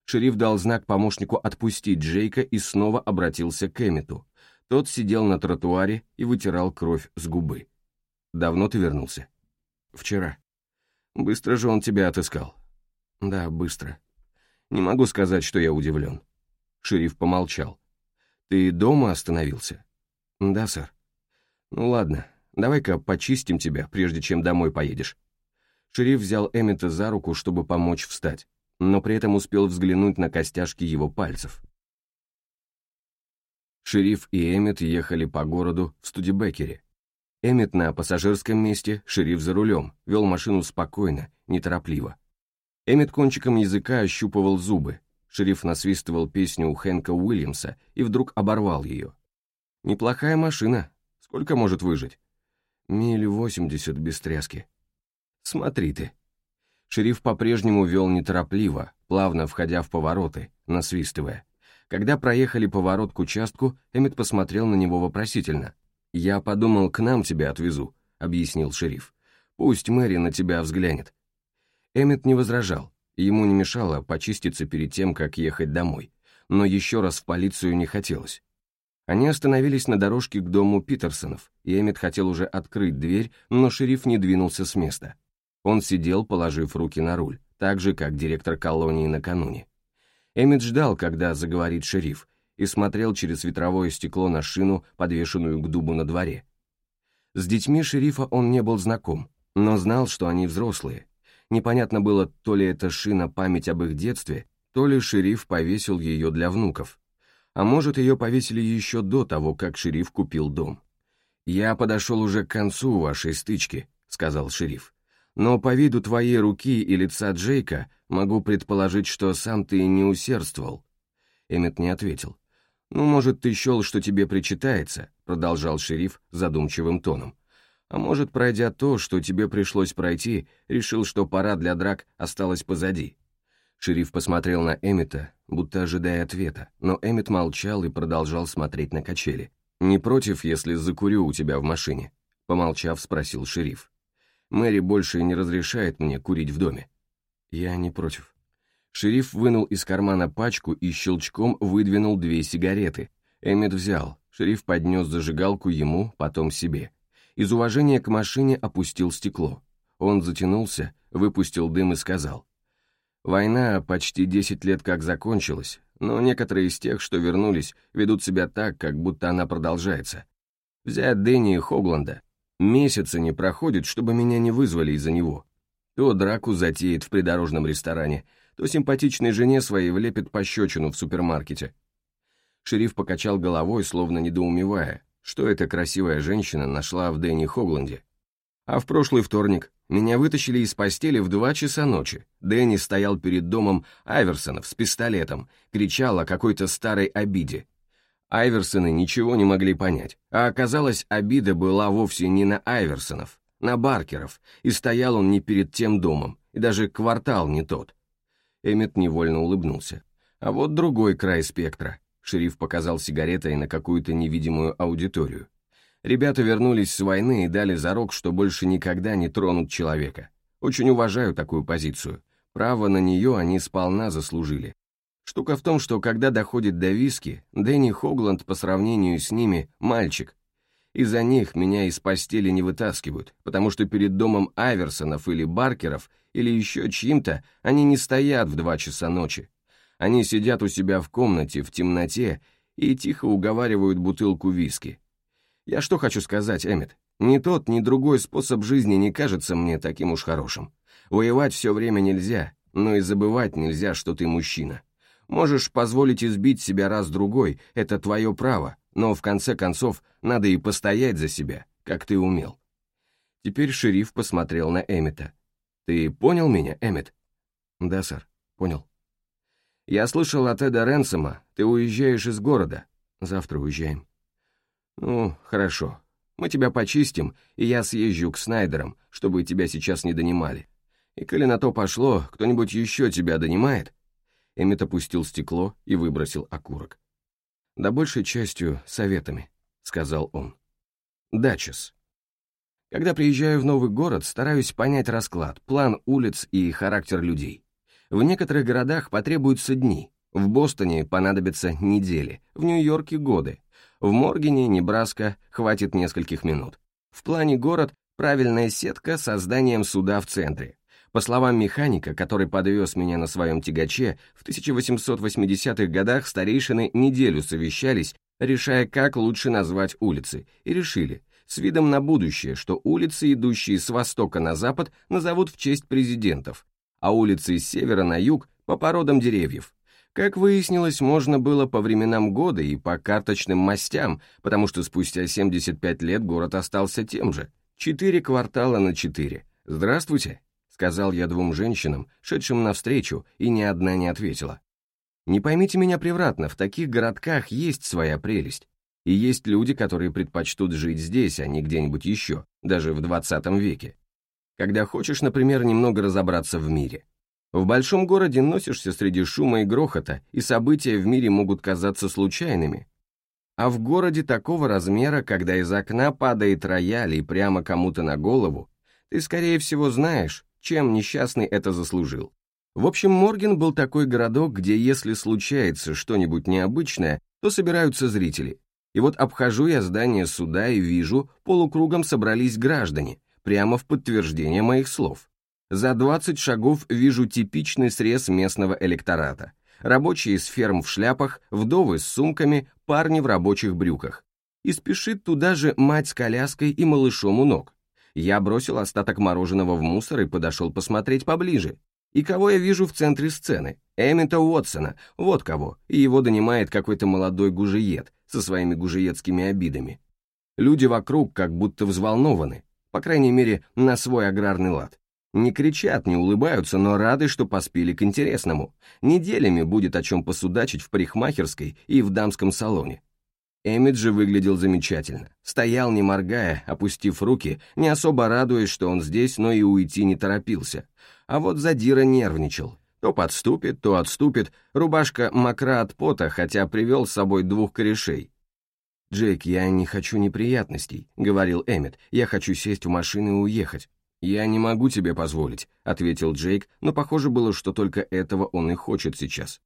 Шериф дал знак помощнику отпустить Джейка и снова обратился к Эммету. Тот сидел на тротуаре и вытирал кровь с губы. «Давно ты вернулся?» «Вчера». «Быстро же он тебя отыскал». «Да, быстро. Не могу сказать, что я удивлен». Шериф помолчал. «Ты дома остановился?» «Да, сэр». «Ну ладно, давай-ка почистим тебя, прежде чем домой поедешь». Шериф взял Эммета за руку, чтобы помочь встать, но при этом успел взглянуть на костяшки его пальцев. Шериф и Эммет ехали по городу в Студебекере. Эммет на пассажирском месте, шериф за рулем, вел машину спокойно, неторопливо. Эммет кончиком языка ощупывал зубы. Шериф насвистывал песню у Хэнка Уильямса и вдруг оборвал ее. «Неплохая машина. Сколько может выжить?» «Миль восемьдесят без тряски». «Смотри ты». Шериф по-прежнему вел неторопливо, плавно входя в повороты, насвистывая. Когда проехали поворот к участку, Эммет посмотрел на него вопросительно. «Я подумал, к нам тебя отвезу», — объяснил шериф. «Пусть Мэри на тебя взглянет». Эммет не возражал. Ему не мешало почиститься перед тем, как ехать домой. Но еще раз в полицию не хотелось. Они остановились на дорожке к дому Питерсонов, и Эммет хотел уже открыть дверь, но шериф не двинулся с места. Он сидел, положив руки на руль, так же, как директор колонии накануне. Эммет ждал, когда заговорит шериф, и смотрел через ветровое стекло на шину, подвешенную к дубу на дворе. С детьми шерифа он не был знаком, но знал, что они взрослые. Непонятно было, то ли это шина память об их детстве, то ли шериф повесил ее для внуков. А может, ее повесили еще до того, как шериф купил дом. «Я подошел уже к концу вашей стычки», — сказал шериф но по виду твоей руки и лица Джейка могу предположить, что сам ты не усердствовал». Эммет не ответил. «Ну, может, ты счел, что тебе причитается», — продолжал шериф задумчивым тоном. «А может, пройдя то, что тебе пришлось пройти, решил, что пора для драк осталась позади». Шериф посмотрел на Эммета, будто ожидая ответа, но Эммет молчал и продолжал смотреть на качели. «Не против, если закурю у тебя в машине?» Помолчав, спросил шериф. Мэри больше не разрешает мне курить в доме. Я не против. Шериф вынул из кармана пачку и щелчком выдвинул две сигареты. Эммет взял. Шериф поднес зажигалку ему, потом себе. Из уважения к машине опустил стекло. Он затянулся, выпустил дым и сказал. «Война почти десять лет как закончилась, но некоторые из тех, что вернулись, ведут себя так, как будто она продолжается. Взять Дэнни Хогланда, Месяца не проходит, чтобы меня не вызвали из-за него. То драку затеет в придорожном ресторане, то симпатичной жене своей влепит пощечину в супермаркете. Шериф покачал головой, словно недоумевая, что эта красивая женщина нашла в Дэнни Хогланде. А в прошлый вторник меня вытащили из постели в два часа ночи. Дэнни стоял перед домом Айверсонов с пистолетом, кричал о какой-то старой обиде, Айверсоны ничего не могли понять, а оказалось, обида была вовсе не на Айверсонов, на Баркеров, и стоял он не перед тем домом, и даже квартал не тот. Эммет невольно улыбнулся. А вот другой край спектра. Шериф показал сигаретой на какую-то невидимую аудиторию. Ребята вернулись с войны и дали зарок, что больше никогда не тронут человека. Очень уважаю такую позицию. Право на нее они сполна заслужили. Штука в том, что когда доходит до виски, Дэнни Хогланд по сравнению с ними – мальчик. Из-за них меня из постели не вытаскивают, потому что перед домом Айверсонов или Баркеров или еще чьим-то они не стоят в два часа ночи. Они сидят у себя в комнате в темноте и тихо уговаривают бутылку виски. Я что хочу сказать, Эммет? Ни тот, ни другой способ жизни не кажется мне таким уж хорошим. Воевать все время нельзя, но и забывать нельзя, что ты мужчина. Можешь позволить избить себя раз-другой, это твое право, но в конце концов надо и постоять за себя, как ты умел. Теперь шериф посмотрел на Эммета. «Ты понял меня, Эммет?» «Да, сэр, понял». «Я слышал от Эда Ренсома, ты уезжаешь из города. Завтра уезжаем». «Ну, хорошо. Мы тебя почистим, и я съезжу к Снайдерам, чтобы тебя сейчас не донимали. И коли на то пошло, кто-нибудь еще тебя донимает, Эммет опустил стекло и выбросил окурок. «Да большей частью советами», — сказал он. «Дачес. Когда приезжаю в новый город, стараюсь понять расклад, план улиц и характер людей. В некоторых городах потребуются дни, в Бостоне понадобятся недели, в Нью-Йорке — годы. В Моргене, Небраска, хватит нескольких минут. В плане город – правильная сетка с созданием суда в центре. По словам механика, который подвез меня на своем тягаче, в 1880-х годах старейшины неделю совещались, решая, как лучше назвать улицы, и решили, с видом на будущее, что улицы, идущие с востока на запад, назовут в честь президентов, а улицы с севера на юг – по породам деревьев. Как выяснилось, можно было по временам года и по карточным мастям, потому что спустя 75 лет город остался тем же. Четыре квартала на четыре. Здравствуйте сказал я двум женщинам, шедшим навстречу, и ни одна не ответила. Не поймите меня превратно, в таких городках есть своя прелесть. И есть люди, которые предпочтут жить здесь, а не где-нибудь еще, даже в 20 веке. Когда хочешь, например, немного разобраться в мире. В большом городе носишься среди шума и грохота, и события в мире могут казаться случайными. А в городе такого размера, когда из окна падает рояль и прямо кому-то на голову, ты, скорее всего, знаешь, чем несчастный это заслужил. В общем, Морген был такой городок, где если случается что-нибудь необычное, то собираются зрители. И вот обхожу я здание суда и вижу, полукругом собрались граждане, прямо в подтверждение моих слов. За 20 шагов вижу типичный срез местного электората. Рабочие с ферм в шляпах, вдовы с сумками, парни в рабочих брюках. И спешит туда же мать с коляской и малышом у ног. Я бросил остаток мороженого в мусор и подошел посмотреть поближе. И кого я вижу в центре сцены? Эммета Уотсона, вот кого, и его донимает какой-то молодой гужиет со своими гужиетскими обидами. Люди вокруг как будто взволнованы, по крайней мере, на свой аграрный лад. Не кричат, не улыбаются, но рады, что поспели к интересному. Неделями будет о чем посудачить в парикмахерской и в дамском салоне. Эммит же выглядел замечательно. Стоял, не моргая, опустив руки, не особо радуясь, что он здесь, но и уйти не торопился. А вот Задира нервничал. То подступит, то отступит, рубашка мокра от пота, хотя привел с собой двух корешей. «Джейк, я не хочу неприятностей», — говорил Эммет. «Я хочу сесть в машину и уехать». «Я не могу тебе позволить», — ответил Джейк, но похоже было, что только этого он и хочет сейчас.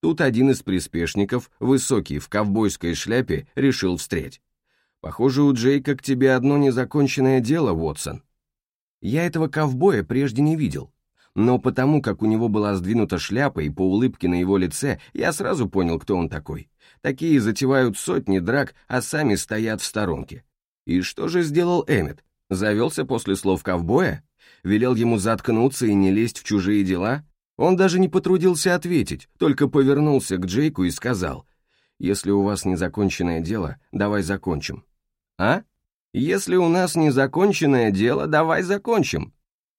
Тут один из приспешников, высокий, в ковбойской шляпе, решил встрять. «Похоже, у Джейка к тебе одно незаконченное дело, Вотсон». Я этого ковбоя прежде не видел, но потому, как у него была сдвинута шляпа и по улыбке на его лице, я сразу понял, кто он такой. Такие затевают сотни драк, а сами стоят в сторонке. И что же сделал Эммет? Завелся после слов ковбоя? Велел ему заткнуться и не лезть в чужие дела? Он даже не потрудился ответить, только повернулся к Джейку и сказал, «Если у вас незаконченное дело, давай закончим». «А? Если у нас незаконченное дело, давай закончим».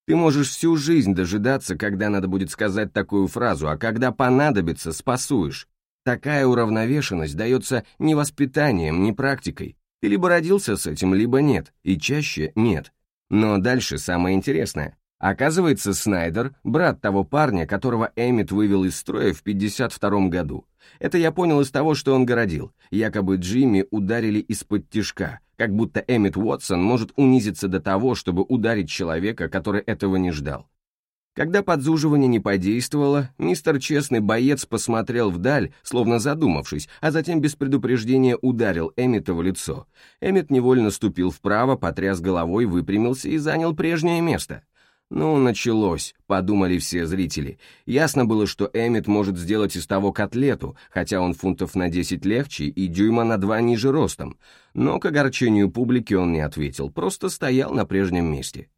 Ты можешь всю жизнь дожидаться, когда надо будет сказать такую фразу, а когда понадобится, спасуешь. Такая уравновешенность дается не воспитанием, не практикой. Ты либо родился с этим, либо нет, и чаще нет. Но дальше самое интересное. Оказывается, Снайдер – брат того парня, которого Эммит вывел из строя в 52 году. Это я понял из того, что он городил. Якобы Джимми ударили из-под тишка, как будто Эммит Уотсон может унизиться до того, чтобы ударить человека, который этого не ждал. Когда подзуживание не подействовало, мистер Честный Боец посмотрел вдаль, словно задумавшись, а затем без предупреждения ударил Эммита в лицо. Эммит невольно ступил вправо, потряс головой, выпрямился и занял прежнее место – «Ну, началось», — подумали все зрители. Ясно было, что Эммет может сделать из того котлету, хотя он фунтов на 10 легче и дюйма на 2 ниже ростом. Но к огорчению публики он не ответил, просто стоял на прежнем месте.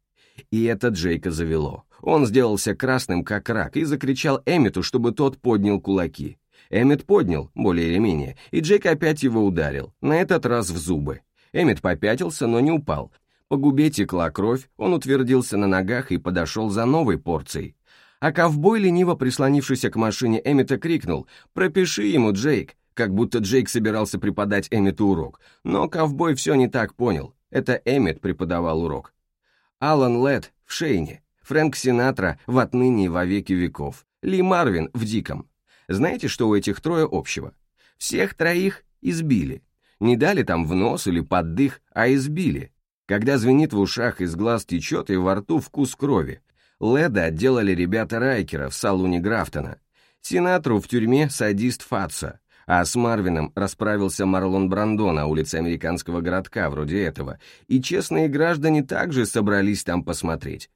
И это Джейка завело. Он сделался красным, как рак, и закричал Эммету, чтобы тот поднял кулаки. Эммет поднял, более или менее, и Джейк опять его ударил, на этот раз в зубы. Эммет попятился, но не упал, по губе текла кровь, он утвердился на ногах и подошел за новой порцией. А ковбой, лениво прислонившийся к машине Эммета, крикнул «Пропиши ему, Джейк!» как будто Джейк собирался преподать Эммету урок. Но ковбой все не так понял. Это Эммет преподавал урок. Алан Лед в Шейне, Фрэнк Синатра в «Отныне и во веки веков», Ли Марвин в «Диком». Знаете, что у этих трое общего? Всех троих избили. Не дали там в нос или под дых, а избили. Когда звенит в ушах, из глаз течет и во рту вкус крови. Леда отделали ребята Райкера в салуне Графтона. Синатру в тюрьме садист Фатса, А с Марвином расправился Марлон Брандо на улице американского городка, вроде этого, и честные граждане также собрались там посмотреть.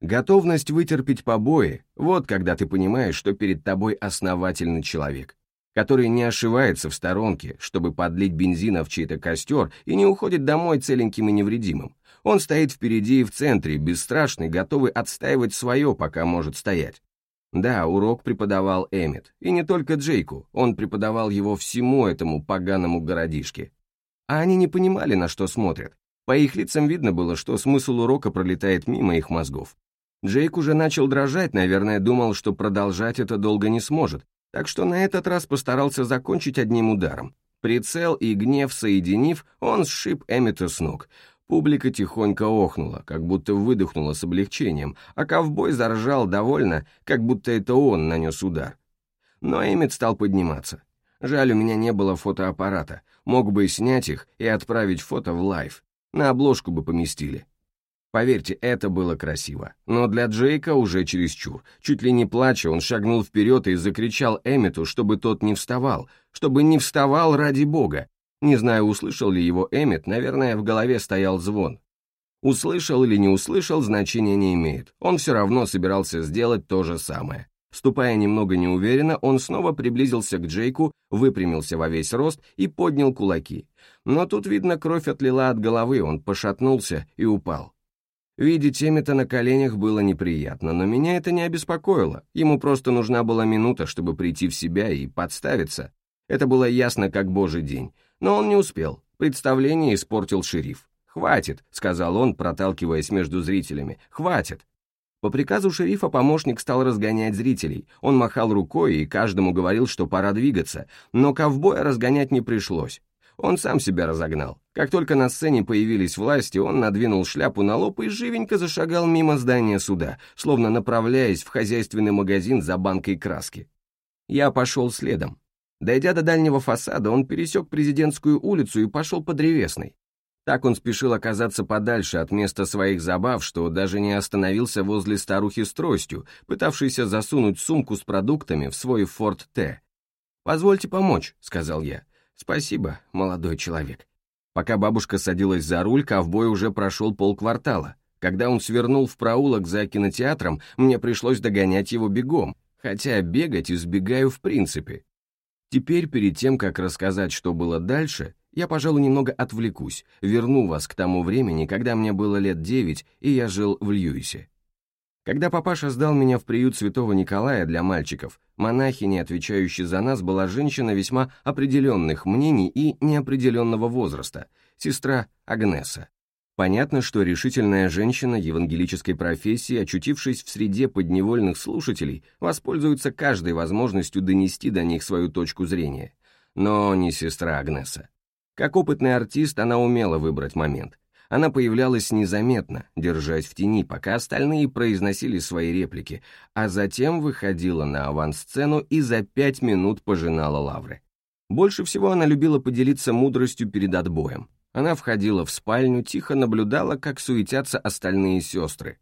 Готовность вытерпеть побои — вот когда ты понимаешь, что перед тобой основательный человек, который не ошивается в сторонке, чтобы подлить бензина в чей-то костер и не уходит домой целеньким и невредимым. Он стоит впереди и в центре, бесстрашный, готовый отстаивать свое, пока может стоять. Да, урок преподавал Эммет, и не только Джейку, он преподавал его всему этому поганому городишке. А они не понимали, на что смотрят. По их лицам видно было, что смысл урока пролетает мимо их мозгов. Джейк уже начал дрожать, наверное, думал, что продолжать это долго не сможет, так что на этот раз постарался закончить одним ударом. Прицел и гнев соединив, он сшиб Эммета с ног. Публика тихонько охнула, как будто выдохнула с облегчением, а ковбой заржал довольно, как будто это он нанес удар. Но Эммет стал подниматься. Жаль, у меня не было фотоаппарата, мог бы снять их и отправить фото в Life. На обложку бы поместили. Поверьте, это было красиво. Но для Джейка уже чересчур. Чуть ли не плача, он шагнул вперед и закричал Эммету, чтобы тот не вставал, чтобы не вставал ради бога, не знаю, услышал ли его Эммет, наверное, в голове стоял звон. Услышал или не услышал, значения не имеет. Он все равно собирался сделать то же самое. Ступая немного неуверенно, он снова приблизился к Джейку, выпрямился во весь рост и поднял кулаки. Но тут, видно, кровь отлила от головы, он пошатнулся и упал. Видеть Эммета на коленях было неприятно, но меня это не обеспокоило. Ему просто нужна была минута, чтобы прийти в себя и подставиться. Это было ясно, как божий день. Но он не успел. Представление испортил шериф. «Хватит», — сказал он, проталкиваясь между зрителями. «Хватит». По приказу шерифа помощник стал разгонять зрителей. Он махал рукой и каждому говорил, что пора двигаться, но ковбоя разгонять не пришлось. Он сам себя разогнал. Как только на сцене появились власти, он надвинул шляпу на лоб и живенько зашагал мимо здания суда, словно направляясь в хозяйственный магазин за банкой краски. Я пошел следом. Дойдя до дальнего фасада, он пересек Президентскую улицу и пошел по Древесной. Так он спешил оказаться подальше от места своих забав, что даже не остановился возле старухи с тростью, пытавшейся засунуть сумку с продуктами в свой Форд Т. «Позвольте помочь», — сказал я. «Спасибо, молодой человек». Пока бабушка садилась за руль, ковбой уже прошел полквартала. Когда он свернул в проулок за кинотеатром, мне пришлось догонять его бегом, хотя бегать избегаю в принципе. Теперь, перед тем, как рассказать, что было дальше, я, пожалуй, немного отвлекусь, верну вас к тому времени, когда мне было лет девять, и я жил в Льюисе. Когда папаша сдал меня в приют святого Николая для мальчиков, монахиней, отвечающей за нас, была женщина весьма определенных мнений и неопределенного возраста, сестра Агнеса. Понятно, что решительная женщина евангелической профессии, очутившись в среде подневольных слушателей, воспользуется каждой возможностью донести до них свою точку зрения. Но не сестра Агнеса. Как опытный артист, она умела выбрать момент. Она появлялась незаметно, держась в тени, пока остальные произносили свои реплики, а затем выходила на авансцену и за пять минут пожинала лавры. Больше всего она любила поделиться мудростью перед отбоем. Она входила в спальню, тихо наблюдала, как суетятся остальные сестры.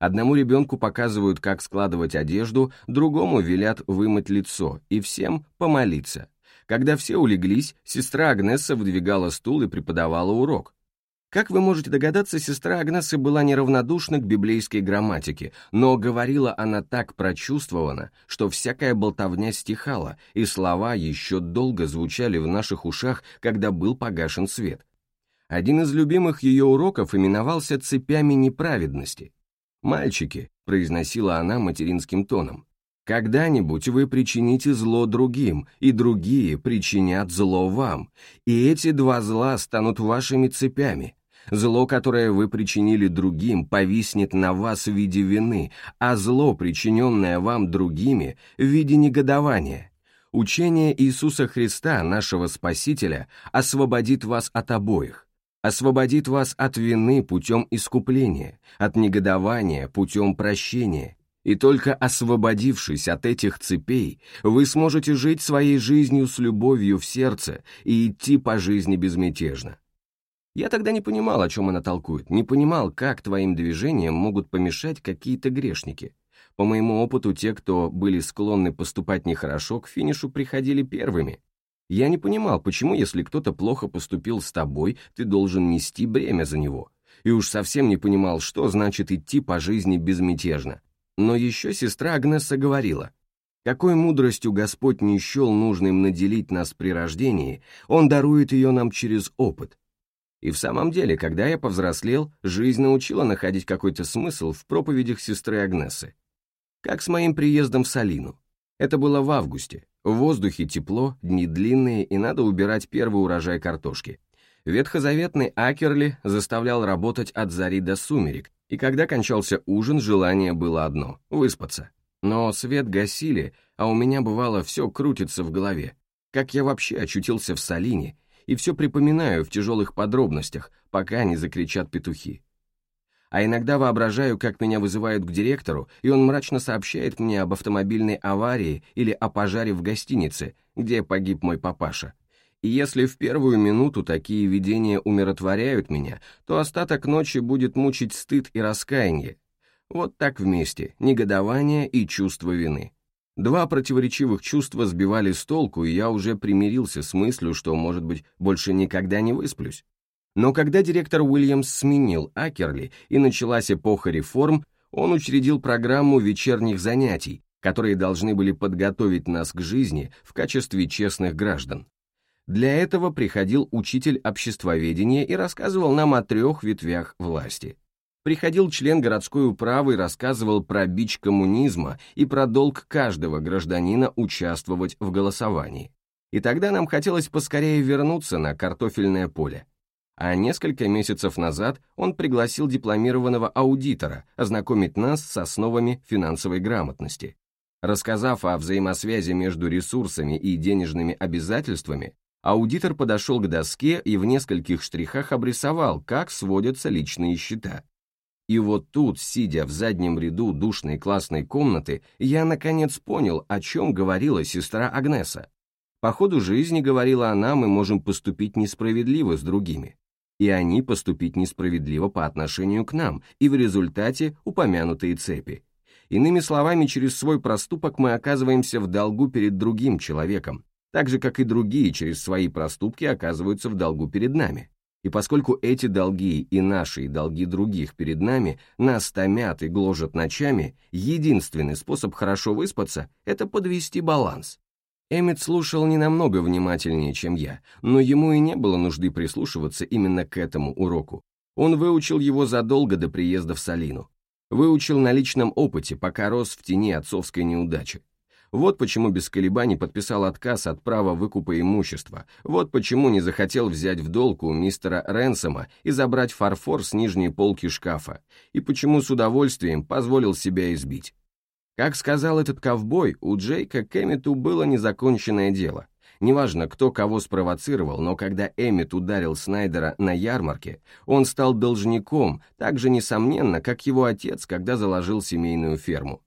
Одному ребенку показывают, как складывать одежду, другому велят вымыть лицо и всем помолиться. Когда все улеглись, сестра Агнесса выдвигала стул и преподавала урок. Как вы можете догадаться, сестра Агнессы была неравнодушна к библейской грамматике, но говорила она так прочувствована, что всякая болтовня стихала, и слова еще долго звучали в наших ушах, когда был погашен свет. Один из любимых ее уроков именовался «цепями неправедности». «Мальчики», — произносила она материнским тоном, «когда-нибудь вы причините зло другим, и другие причинят зло вам, и эти два зла станут вашими цепями. Зло, которое вы причинили другим, повиснет на вас в виде вины, а зло, причиненное вам другими, в виде негодования». Учение Иисуса Христа, нашего Спасителя, освободит вас от обоих освободит вас от вины путем искупления, от негодования путем прощения, и только освободившись от этих цепей, вы сможете жить своей жизнью с любовью в сердце и идти по жизни безмятежно. Я тогда не понимал, о чем она толкует, не понимал, как твоим движениям могут помешать какие-то грешники. По моему опыту, те, кто были склонны поступать нехорошо, к финишу приходили первыми. Я не понимал, почему, если кто-то плохо поступил с тобой, ты должен нести бремя за него. И уж совсем не понимал, что значит идти по жизни безмятежно. Но еще сестра Агнесса говорила, какой мудростью Господь не счел нужным наделить нас при рождении, Он дарует ее нам через опыт. И в самом деле, когда я повзрослел, жизнь научила находить какой-то смысл в проповедях сестры Агнесы. Как с моим приездом в Салину. Это было в августе. В воздухе тепло, дни длинные, и надо убирать первый урожай картошки. Ветхозаветный Акерли заставлял работать от зари до сумерек, и когда кончался ужин, желание было одно — выспаться. Но свет гасили, а у меня бывало все крутится в голове. Как я вообще очутился в Салине, и все припоминаю в тяжелых подробностях, пока не закричат петухи а иногда воображаю, как меня вызывают к директору, и он мрачно сообщает мне об автомобильной аварии или о пожаре в гостинице, где погиб мой папаша. И если в первую минуту такие видения умиротворяют меня, то остаток ночи будет мучить стыд и раскаяние. Вот так вместе, негодование и чувство вины. Два противоречивых чувства сбивали с толку, и я уже примирился с мыслью, что, может быть, больше никогда не высплюсь. Но когда директор Уильямс сменил Акерли и началась эпоха реформ, он учредил программу вечерних занятий, которые должны были подготовить нас к жизни в качестве честных граждан. Для этого приходил учитель обществоведения и рассказывал нам о трех ветвях власти. Приходил член городской управы и рассказывал про бич коммунизма и про долг каждого гражданина участвовать в голосовании. И тогда нам хотелось поскорее вернуться на картофельное поле а несколько месяцев назад он пригласил дипломированного аудитора ознакомить нас с основами финансовой грамотности. Рассказав о взаимосвязи между ресурсами и денежными обязательствами, аудитор подошел к доске и в нескольких штрихах обрисовал, как сводятся личные счета. И вот тут, сидя в заднем ряду душной классной комнаты, я наконец понял, о чем говорила сестра Агнеса. По ходу жизни, говорила она, мы можем поступить несправедливо с другими и они поступить несправедливо по отношению к нам, и в результате упомянутые цепи. Иными словами, через свой проступок мы оказываемся в долгу перед другим человеком, так же, как и другие через свои проступки оказываются в долгу перед нами. И поскольку эти долги и наши и долги других перед нами нас томят и гложат ночами, единственный способ хорошо выспаться – это подвести баланс. Эммет слушал не намного внимательнее, чем я, но ему и не было нужды прислушиваться именно к этому уроку. Он выучил его задолго до приезда в Салину. Выучил на личном опыте, пока рос в тени отцовской неудачи. Вот почему без колебаний подписал отказ от права выкупа имущества. Вот почему не захотел взять в долг у мистера Ренсома и забрать фарфор с нижней полки шкафа. И почему с удовольствием позволил себя избить. Как сказал этот ковбой, у Джейка Эммету было незаконченное дело. Неважно, кто кого спровоцировал, но когда Эммет ударил Снайдера на ярмарке, он стал должником, так же несомненно, как его отец, когда заложил семейную ферму.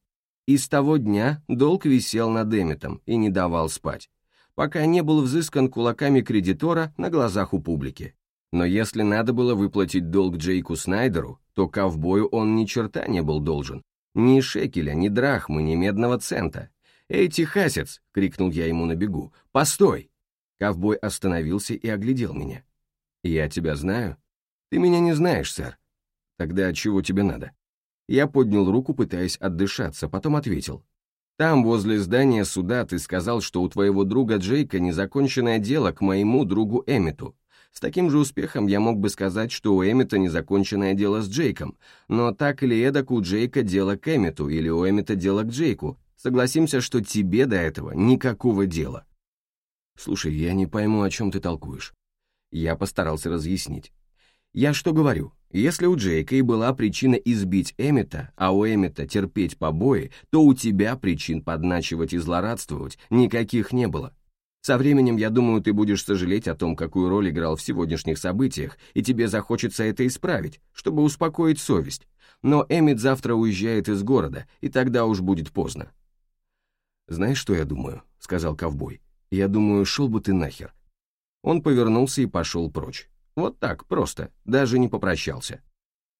И с того дня долг висел над Эмметом и не давал спать, пока не был взыскан кулаками кредитора на глазах у публики. Но если надо было выплатить долг Джейку Снайдеру, то ковбою он ни черта не был должен, ни шекеля, ни драхмы, ни медного цента. «Эй, техасец!» — крикнул я ему на бегу. «Постой!» Ковбой остановился и оглядел меня. «Я тебя знаю?» «Ты меня не знаешь, сэр». «Тогда чего тебе надо?» Я поднял руку, пытаясь отдышаться, потом ответил. «Там, возле здания суда, ты сказал, что у твоего друга Джейка незаконченное дело к моему другу Эммету. С таким же успехом я мог бы сказать, что у Эммета незаконченное дело с Джейком, но так или эдак у Джейка дело к Эммету или у Эммета дело к Джейку. Согласимся, что тебе до этого никакого дела. Слушай, я не пойму, о чем ты толкуешь. Я постарался разъяснить. Я что говорю? Если у Джейка и была причина избить Эммета, а у Эммета терпеть побои, то у тебя причин подначивать и злорадствовать никаких не было. Со временем, я думаю, ты будешь сожалеть о том, какую роль играл в сегодняшних событиях, и тебе захочется это исправить, чтобы успокоить совесть. Но Эммит завтра уезжает из города, и тогда уж будет поздно. «Знаешь, что я думаю?» — сказал ковбой. «Я думаю, шел бы ты нахер». Он повернулся и пошел прочь. Вот так, просто, даже не попрощался.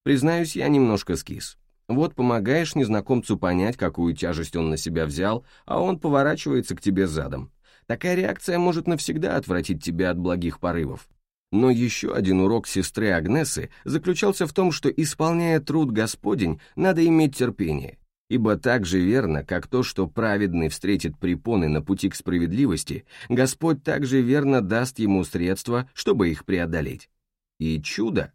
Признаюсь, я немножко скис. Вот помогаешь незнакомцу понять, какую тяжесть он на себя взял, а он поворачивается к тебе задом. Такая реакция может навсегда отвратить тебя от благих порывов. Но еще один урок сестры Агнесы заключался в том, что, исполняя труд Господень, надо иметь терпение, ибо так же верно, как то, что праведный встретит препоны на пути к справедливости, Господь также верно даст ему средства, чтобы их преодолеть. И чудо,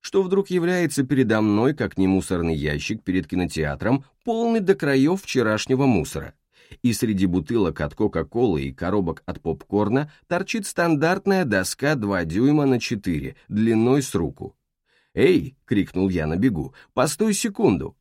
что вдруг является передо мной, как не мусорный ящик перед кинотеатром, полный до краев вчерашнего мусора и среди бутылок от Кока-Колы и коробок от попкорна торчит стандартная доска 2 дюйма на 4, длиной с руку. «Эй!» — крикнул я на бегу. «Постой секунду!»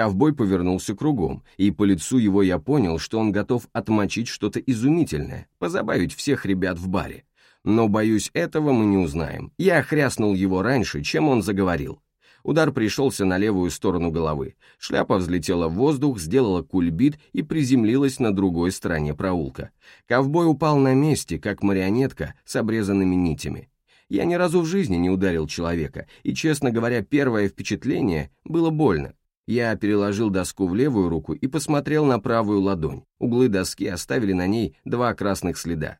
Ковбой повернулся кругом, и по лицу его я понял, что он готов отмочить что-то изумительное, позабавить всех ребят в баре. Но, боюсь, этого мы не узнаем. Я хряснул его раньше, чем он заговорил. Удар пришелся на левую сторону головы. Шляпа взлетела в воздух, сделала кульбит и приземлилась на другой стороне проулка. Ковбой упал на месте, как марионетка с обрезанными нитями. Я ни разу в жизни не ударил человека, и, честно говоря, первое впечатление было больно. Я переложил доску в левую руку и посмотрел на правую ладонь. Углы доски оставили на ней два красных следа.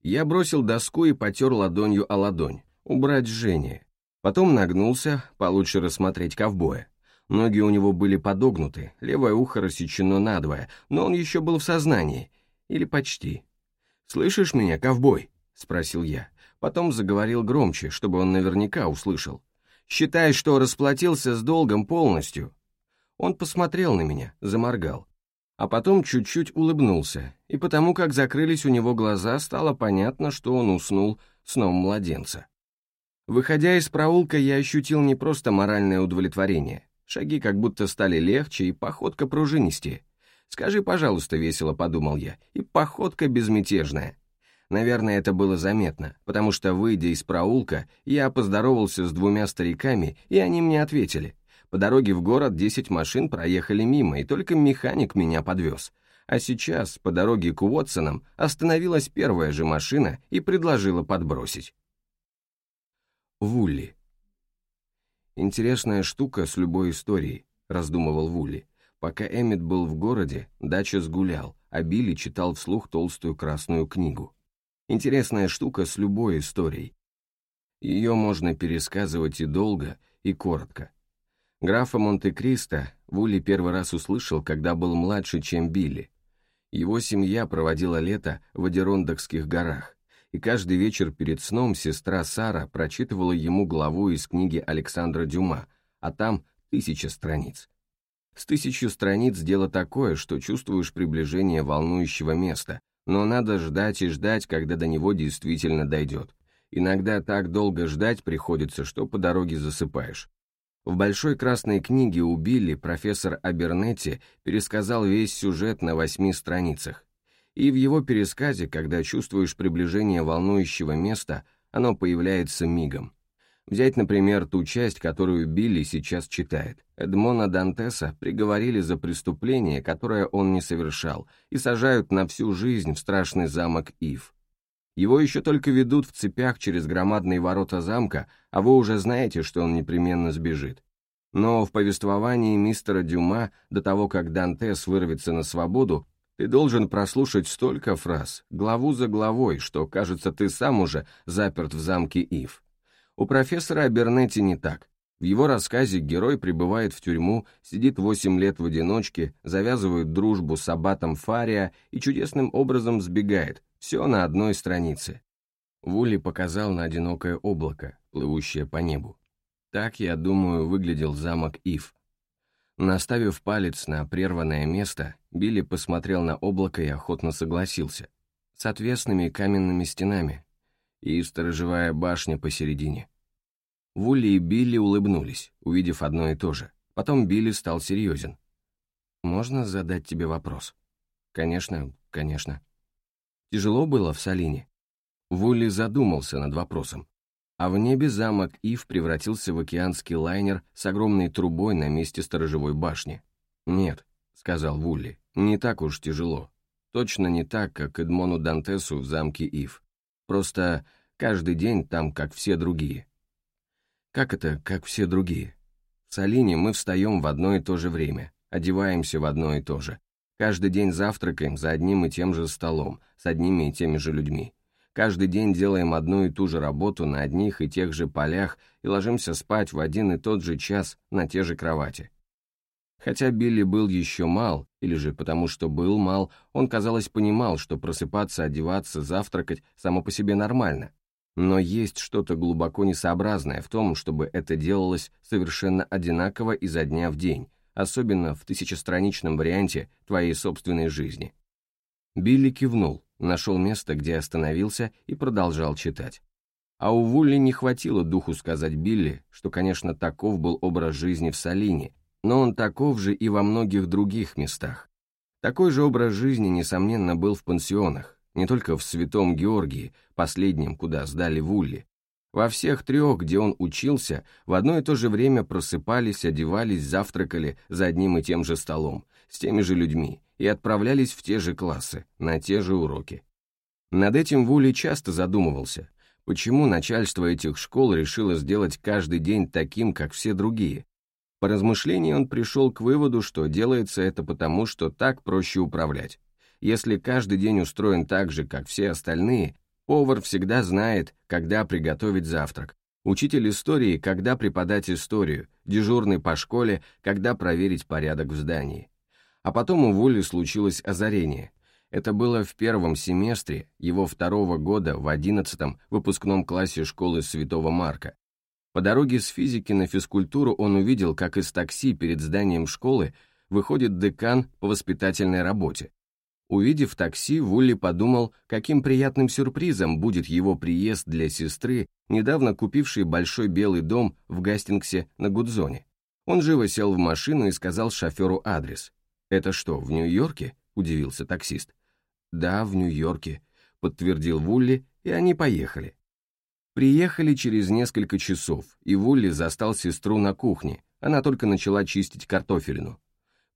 Я бросил доску и потер ладонью о ладонь. Убрать жжение. Потом нагнулся, получше рассмотреть ковбоя. Ноги у него были подогнуты, левое ухо рассечено надвое, но он еще был в сознании. Или почти. «Слышишь меня, ковбой?» — спросил я. Потом заговорил громче, чтобы он наверняка услышал. «Считай, что расплатился с долгом полностью». Он посмотрел на меня, заморгал. А потом чуть-чуть улыбнулся, и потому как закрылись у него глаза, стало понятно, что он уснул сном младенца. Выходя из проулка, я ощутил не просто моральное удовлетворение. Шаги как будто стали легче и походка пружинистее. «Скажи, пожалуйста», — весело подумал я, — «и походка безмятежная». Наверное, это было заметно, потому что, выйдя из проулка, я поздоровался с двумя стариками, и они мне ответили. По дороге в город десять машин проехали мимо, и только механик меня подвез. А сейчас, по дороге к Уотсонам, остановилась первая же машина и предложила подбросить. Вулли. «Интересная штука с любой историей», — раздумывал Вулли. Пока Эммет был в городе, дача сгулял, а Билли читал вслух толстую красную книгу. Интересная штука с любой историей. Ее можно пересказывать и долго, и коротко. Графа Монте-Кристо Вулли первый раз услышал, когда был младше, чем Билли. Его семья проводила лето в Адерондокских горах и каждый вечер перед сном сестра Сара прочитывала ему главу из книги Александра Дюма, а там тысяча страниц. С тысячу страниц дело такое, что чувствуешь приближение волнующего места, но надо ждать и ждать, когда до него действительно дойдет. Иногда так долго ждать приходится, что по дороге засыпаешь. В большой красной книге у Билли профессор Абернетти пересказал весь сюжет на восьми страницах, и в его пересказе, когда чувствуешь приближение волнующего места, оно появляется мигом. Взять, например, ту часть, которую Билли сейчас читает. Эдмона Дантеса приговорили за преступление, которое он не совершал, и сажают на всю жизнь в страшный замок Ив. Его еще только ведут в цепях через громадные ворота замка, а вы уже знаете, что он непременно сбежит. Но в повествовании мистера Дюма, до того, как Дантес вырвется на свободу, ты должен прослушать столько фраз, главу за главой, что, кажется, ты сам уже заперт в замке Ив. У профессора Абернетти не так. В его рассказе герой прибывает в тюрьму, сидит 8 лет в одиночке, завязывает дружбу с аббатом Фария и чудесным образом сбегает. Все на одной странице. Вули показал на одинокое облако, плывущее по небу. Так, я думаю, выглядел замок Ив. Наставив палец на прерванное место, Билли посмотрел на облако и охотно согласился. С отвесными каменными стенами и сторожевая башня посередине. Вулли и Билли улыбнулись, увидев одно и то же. Потом Билли стал серьезен. «Можно задать тебе вопрос?» «Конечно, конечно». «Тяжело было в Салине?» Вулли задумался над вопросом а в небе замок Ив превратился в океанский лайнер с огромной трубой на месте сторожевой башни. «Нет», — сказал Вулли, — «не так уж тяжело. Точно не так, как Эдмону Дантесу в замке Ив. Просто каждый день там, как все другие». «Как это, как все другие?» «В Салине мы встаем в одно и то же время, одеваемся в одно и то же. Каждый день завтракаем за одним и тем же столом, с одними и теми же людьми. Каждый день делаем одну и ту же работу на одних и тех же полях и ложимся спать в один и тот же час на те же кровати. Хотя Билли был еще мал, или же потому что был мал, он, казалось, понимал, что просыпаться, одеваться, завтракать само по себе нормально. Но есть что-то глубоко несообразное в том, чтобы это делалось совершенно одинаково изо дня в день, особенно в тысячестраничном варианте твоей собственной жизни. Билли кивнул, нашел место, где остановился и продолжал читать. А у Вулли не хватило духу сказать Билли, что, конечно, таков был образ жизни в Салине, но он таков же и во многих других местах. Такой же образ жизни, несомненно, был в пансионах, не только в Святом Георгии, последнем, куда сдали Вулли. Во всех трех, где он учился, в одно и то же время просыпались, одевались, завтракали за одним и тем же столом, с теми же людьми, и отправлялись в те же классы, на те же уроки. Над этим Вули часто задумывался, почему начальство этих школ решило сделать каждый день таким, как все другие. По размышлению он пришел к выводу, что делается это потому, что так проще управлять. Если каждый день устроен так же, как все остальные, повар всегда знает, когда приготовить завтрак, учитель истории, когда преподать историю, дежурный по школе, когда проверить порядок в здании. А потом у Вулли случилось озарение. Это было в первом семестре его второго года в одиннадцатом выпускном классе школы Святого Марка. По дороге с физики на физкультуру он увидел, как из такси перед зданием школы выходит декан по воспитательной работе. Увидев такси, Вулли подумал, каким приятным сюрпризом будет его приезд для сестры, недавно купившей большой белый дом в Гастингсе на Гудзоне. Он живо сел в машину и сказал шоферу адрес. «Это что, в Нью-Йорке?» — удивился таксист. «Да, в Нью-Йорке», — подтвердил Вулли, и они поехали. Приехали через несколько часов, и Вулли застал сестру на кухне, она только начала чистить картофелину.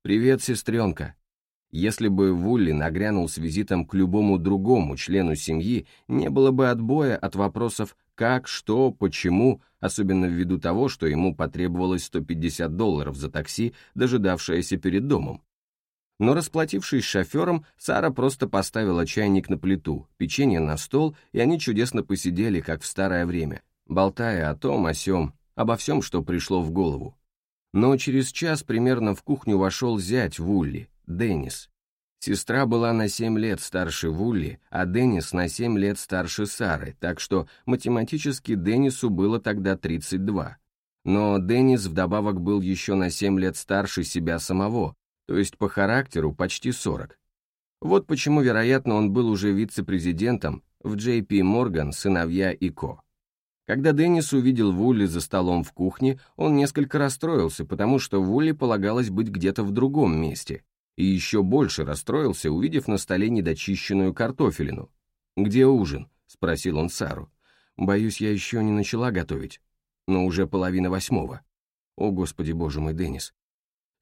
«Привет, сестренка». Если бы Вулли нагрянул с визитом к любому другому члену семьи, не было бы отбоя от вопросов «как», «что», «почему», особенно ввиду того, что ему потребовалось 150 долларов за такси, дожидавшееся перед домом. Но расплатившись с шофером, Сара просто поставила чайник на плиту, печенье на стол, и они чудесно посидели, как в старое время, болтая о том, о сём, обо всем, что пришло в голову. Но через час примерно в кухню вошел зять Вулли, Деннис. Сестра была на семь лет старше Вулли, а Деннис на семь лет старше Сары, так что математически Деннису было тогда 32. Но Деннис вдобавок был еще на семь лет старше себя самого, то есть по характеру почти 40. Вот почему, вероятно, он был уже вице-президентом в JP Morgan, сыновья и Ко. Когда Деннис увидел Вулли за столом в кухне, он несколько расстроился, потому что Вулли полагалось быть где-то в другом месте, и еще больше расстроился, увидев на столе недочищенную картофелину. «Где ужин?» — спросил он Сару. «Боюсь, я еще не начала готовить, но уже половина восьмого». «О, Господи Боже мой, Деннис,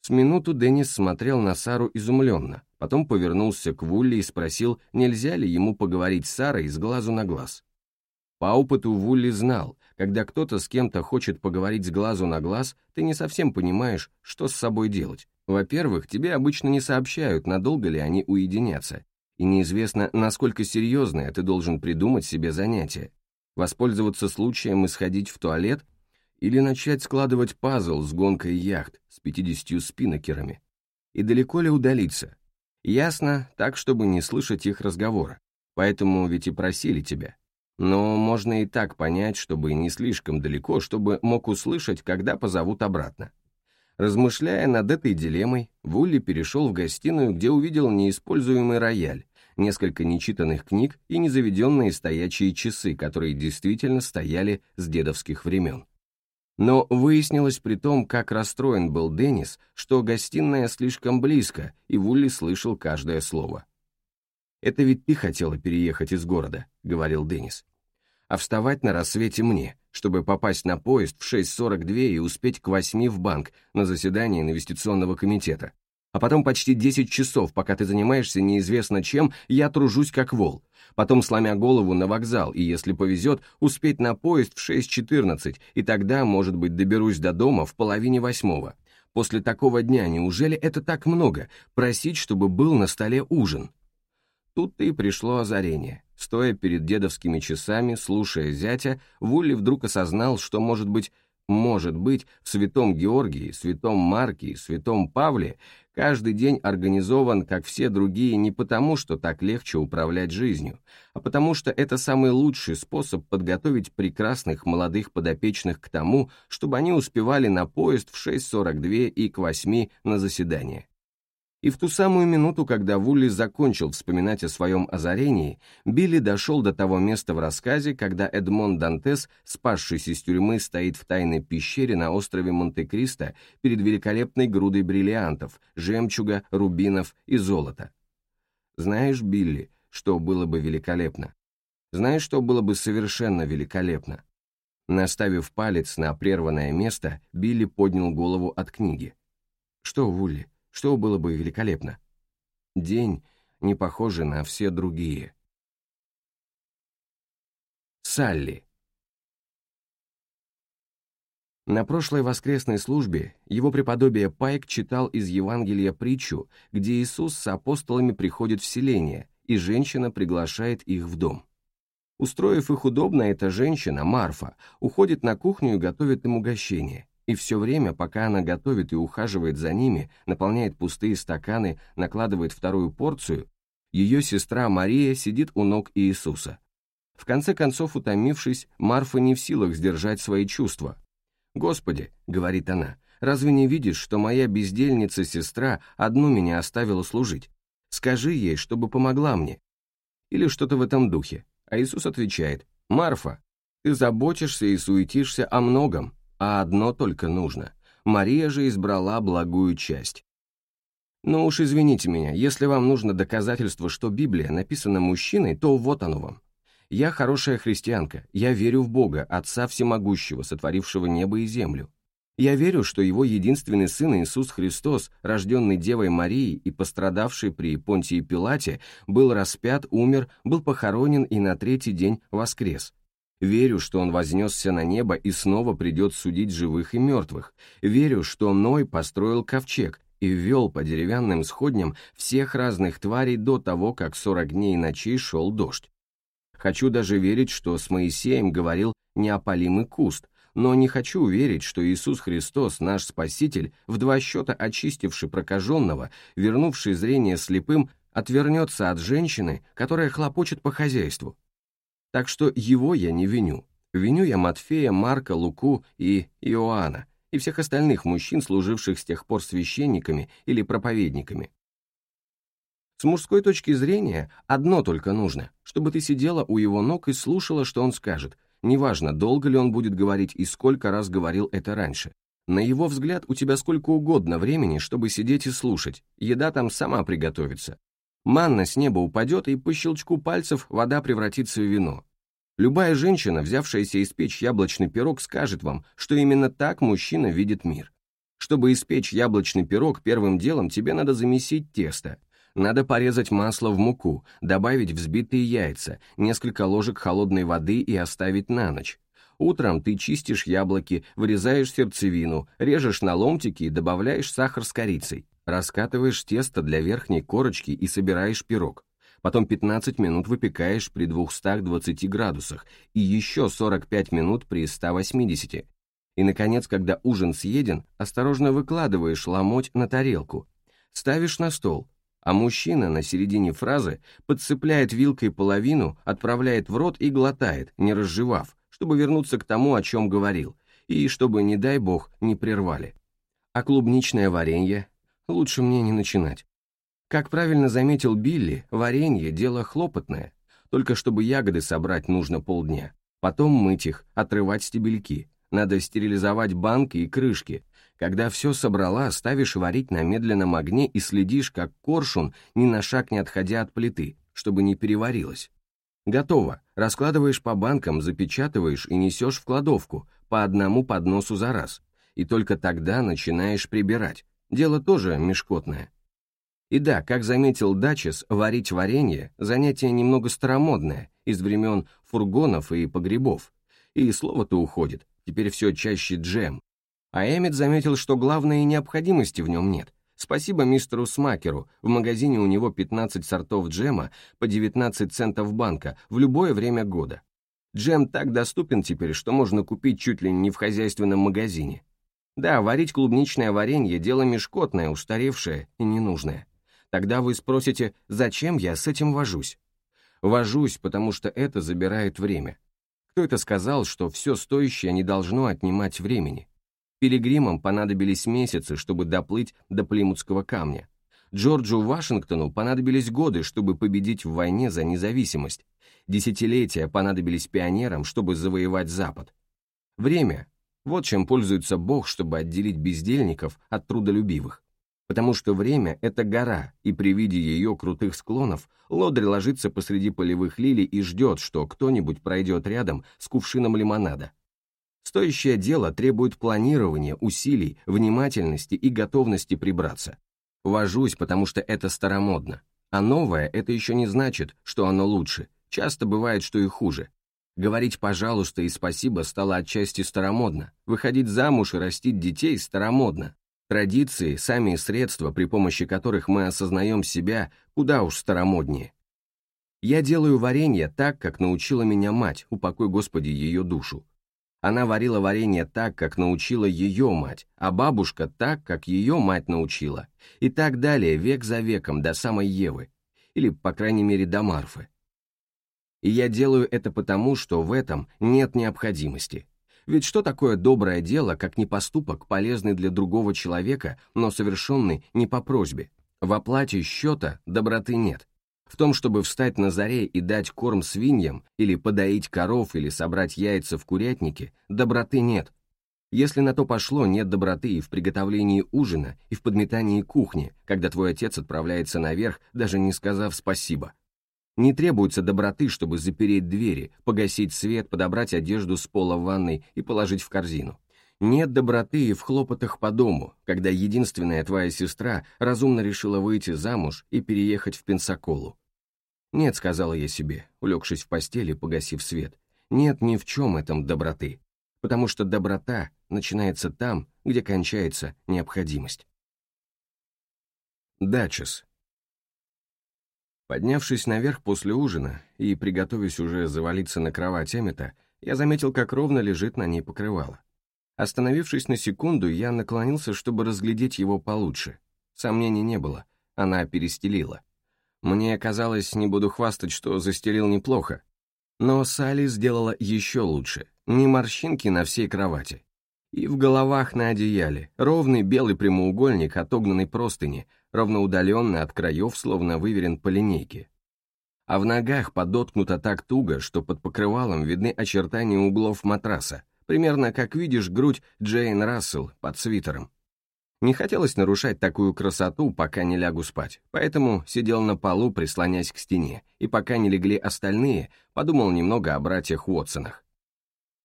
с минуту Деннис смотрел на Сару изумленно, потом повернулся к Вулли и спросил, нельзя ли ему поговорить с Сарой с глазу на глаз. По опыту Вулли знал, когда кто-то с кем-то хочет поговорить с глазу на глаз, ты не совсем понимаешь, что с собой делать. Во-первых, тебе обычно не сообщают, надолго ли они уединятся, и неизвестно, насколько серьезное ты должен придумать себе занятие. Воспользоваться случаем и сходить в туалет или начать складывать пазл с гонкой яхт с 50 спиннокерами. И далеко ли удалиться? Ясно, так, чтобы не слышать их разговора. Поэтому ведь и просили тебя. Но можно и так понять, чтобы не слишком далеко, чтобы мог услышать, когда позовут обратно. Размышляя над этой дилеммой, Вулли перешел в гостиную, где увидел неиспользуемый рояль, несколько нечитанных книг и незаведенные стоячие часы, которые действительно стояли с дедовских времен. Но выяснилось при том, как расстроен был Деннис, что гостиная слишком близко, и Вулли слышал каждое слово. «Это ведь ты хотела переехать из города», — говорил Деннис. «А вставать на рассвете мне, чтобы попасть на поезд в 6.42 и успеть к 8 в банк на заседание инвестиционного комитета. А потом почти 10 часов, пока ты занимаешься неизвестно чем, я тружусь как вол потом сломя голову на вокзал и, если повезет, успеть на поезд в 6.14, и тогда, может быть, доберусь до дома в половине восьмого. После такого дня неужели это так много, просить, чтобы был на столе ужин? Тут-то и пришло озарение. Стоя перед дедовскими часами, слушая зятя, Вулли вдруг осознал, что, может быть, может быть, в Святом Георгии, Святом Марке, Святом Павле каждый день организован, как все другие, не потому, что так легче управлять жизнью, а потому что это самый лучший способ подготовить прекрасных молодых подопечных к тому, чтобы они успевали на поезд в 6.42 и к 8 на заседание. И в ту самую минуту, когда Вулли закончил вспоминать о своем озарении, Билли дошел до того места в рассказе, когда Эдмон Дантес, спасшийся из тюрьмы, стоит в тайной пещере на острове Монте-Кристо перед великолепной грудой бриллиантов, жемчуга, рубинов и золота. Знаешь, Билли, что было бы великолепно? Знаешь, что было бы совершенно великолепно? Наставив палец на прерванное место, Билли поднял голову от книги. «Что, Вулли?» Что было бы великолепно. День, не похожий на все другие. Салли. На прошлой воскресной службе его преподобие Пайк читал из Евангелия притчу, где Иисус с апостолами приходит в селение, и женщина приглашает их в дом. Устроив их удобно, эта женщина, Марфа, уходит на кухню и готовит им угощение. И все время, пока она готовит и ухаживает за ними, наполняет пустые стаканы, накладывает вторую порцию, ее сестра Мария сидит у ног Иисуса. В конце концов, утомившись, Марфа не в силах сдержать свои чувства. «Господи», — говорит она, — «разве не видишь, что моя бездельница-сестра одну меня оставила служить? Скажи ей, чтобы помогла мне». Или что-то в этом духе. А Иисус отвечает, «Марфа, ты заботишься и суетишься о многом, а одно только нужно. Мария же избрала благую часть. Ну уж извините меня, если вам нужно доказательство, что Библия написана мужчиной, то вот оно вам. Я хорошая христианка, я верю в Бога, Отца Всемогущего, сотворившего небо и землю. Я верю, что его единственный сын Иисус Христос, рожденный Девой Марией и пострадавший при Понтии Пилате, был распят, умер, был похоронен и на третий день воскрес. Верю, что он вознесся на небо и снова придет судить живых и мертвых. Верю, что Ной построил ковчег и ввел по деревянным сходням всех разных тварей до того, как сорок дней и ночей шел дождь. Хочу даже верить, что с Моисеем говорил неопалимый куст, но не хочу верить, что Иисус Христос, наш Спаситель, в два счета очистивший прокаженного, вернувший зрение слепым, отвернется от женщины, которая хлопочет по хозяйству. Так что его я не виню. Виню я Матфея, Марка, Луку и Иоанна, и всех остальных мужчин, служивших с тех пор священниками или проповедниками. С мужской точки зрения одно только нужно, чтобы ты сидела у его ног и слушала, что он скажет, неважно, долго ли он будет говорить и сколько раз говорил это раньше. На его взгляд у тебя сколько угодно времени, чтобы сидеть и слушать, еда там сама приготовится, Манна с неба упадет, и по щелчку пальцев вода превратится в вино. Любая женщина, взявшаяся испечь яблочный пирог, скажет вам, что именно так мужчина видит мир. Чтобы испечь яблочный пирог, первым делом тебе надо замесить тесто. Надо порезать масло в муку, добавить взбитые яйца, несколько ложек холодной воды и оставить на ночь. Утром ты чистишь яблоки, вырезаешь сердцевину, режешь на ломтики и добавляешь сахар с корицей. Раскатываешь тесто для верхней корочки и собираешь пирог. Потом 15 минут выпекаешь при 220 градусах и еще 45 минут при 180. И, наконец, когда ужин съеден, осторожно выкладываешь ломоть на тарелку. Ставишь на стол, а мужчина на середине фразы подцепляет вилкой половину, отправляет в рот и глотает, не разжевав, чтобы вернуться к тому, о чем говорил, и чтобы, не дай бог, не прервали. А клубничное варенье, лучше мне не начинать. Как правильно заметил Билли, варенье – дело хлопотное. Только чтобы ягоды собрать нужно полдня. Потом мыть их, отрывать стебельки. Надо стерилизовать банки и крышки. Когда все собрала, ставишь варить на медленном огне и следишь, как коршун, ни на шаг не отходя от плиты, чтобы не переварилось. Готово. Раскладываешь по банкам, запечатываешь и несешь в кладовку, по одному подносу за раз. И только тогда начинаешь прибирать. Дело тоже мешкотное. И да, как заметил Дачес, варить варенье – занятие немного старомодное, из времен фургонов и погребов. И слово-то уходит, теперь все чаще джем. А Эммет заметил, что главной необходимости в нем нет. Спасибо мистеру Смакеру, в магазине у него 15 сортов джема по 19 центов банка в любое время года. Джем так доступен теперь, что можно купить чуть ли не в хозяйственном магазине. Да, варить клубничное варенье – дело мешкотное, устаревшее и ненужное. Тогда вы спросите, зачем я с этим вожусь? Вожусь, потому что это забирает время. Кто это сказал, что все стоящее не должно отнимать времени? Пилигримам понадобились месяцы, чтобы доплыть до Плимутского камня. Джорджу Вашингтону понадобились годы, чтобы победить в войне за независимость. Десятилетия понадобились пионерам, чтобы завоевать Запад. Время — вот чем пользуется Бог, чтобы отделить бездельников от трудолюбивых. Потому что время — это гора, и при виде ее крутых склонов лодырь ложится посреди полевых лилий и ждет, что кто-нибудь пройдет рядом с кувшином лимонада. Стоящее дело требует планирования, усилий, внимательности и готовности прибраться. Вожусь, потому что это старомодно. А новое — это еще не значит, что оно лучше. Часто бывает, что и хуже. Говорить «пожалуйста» и «спасибо» стало отчасти старомодно. Выходить замуж и растить детей старомодно. Традиции, сами средства, при помощи которых мы осознаем себя, куда уж старомоднее. Я делаю варенье так, как научила меня мать, упокой Господи ее душу. Она варила варенье так, как научила ее мать, а бабушка так, как ее мать научила. И так далее, век за веком, до самой Евы. Или, по крайней мере, до Марфы. И я делаю это потому, что в этом нет необходимости. Ведь что такое доброе дело, как не поступок, полезный для другого человека, но совершенный не по просьбе? В оплате счета доброты нет. В том, чтобы встать на заре и дать корм свиньям, или подоить коров, или собрать яйца в курятнике, доброты нет. Если на то пошло, нет доброты и в приготовлении ужина, и в подметании кухни, когда твой отец отправляется наверх, даже не сказав спасибо. Не требуется доброты, чтобы запереть двери, погасить свет, подобрать одежду с пола ванной и положить в корзину. Нет доброты и в хлопотах по дому, когда единственная твоя сестра разумно решила выйти замуж и переехать в Пенсаколу. «Нет», — сказала я себе, улегшись в постели, погасив свет, «нет ни в чем этом доброты, потому что доброта начинается там, где кончается необходимость». Дачес. Поднявшись наверх после ужина и приготовясь уже завалиться на кровать Эммета, я заметил, как ровно лежит на ней покрывало. Остановившись на секунду, я наклонился, чтобы разглядеть его получше. Сомнений не было, она перестелила. Мне казалось, не буду хвастать, что застелил неплохо. Но Салли сделала еще лучше, не морщинки на всей кровати. И в головах на одеяле, ровный белый прямоугольник отогнанной простыни, ровноудаленно от краев, словно выверен по линейке. А в ногах подоткнуто так туго, что под покрывалом видны очертания углов матраса, примерно как видишь грудь Джейн Рассел под свитером. Не хотелось нарушать такую красоту, пока не лягу спать, поэтому сидел на полу, прислонясь к стене, и пока не легли остальные, подумал немного о братьях Уотсонах.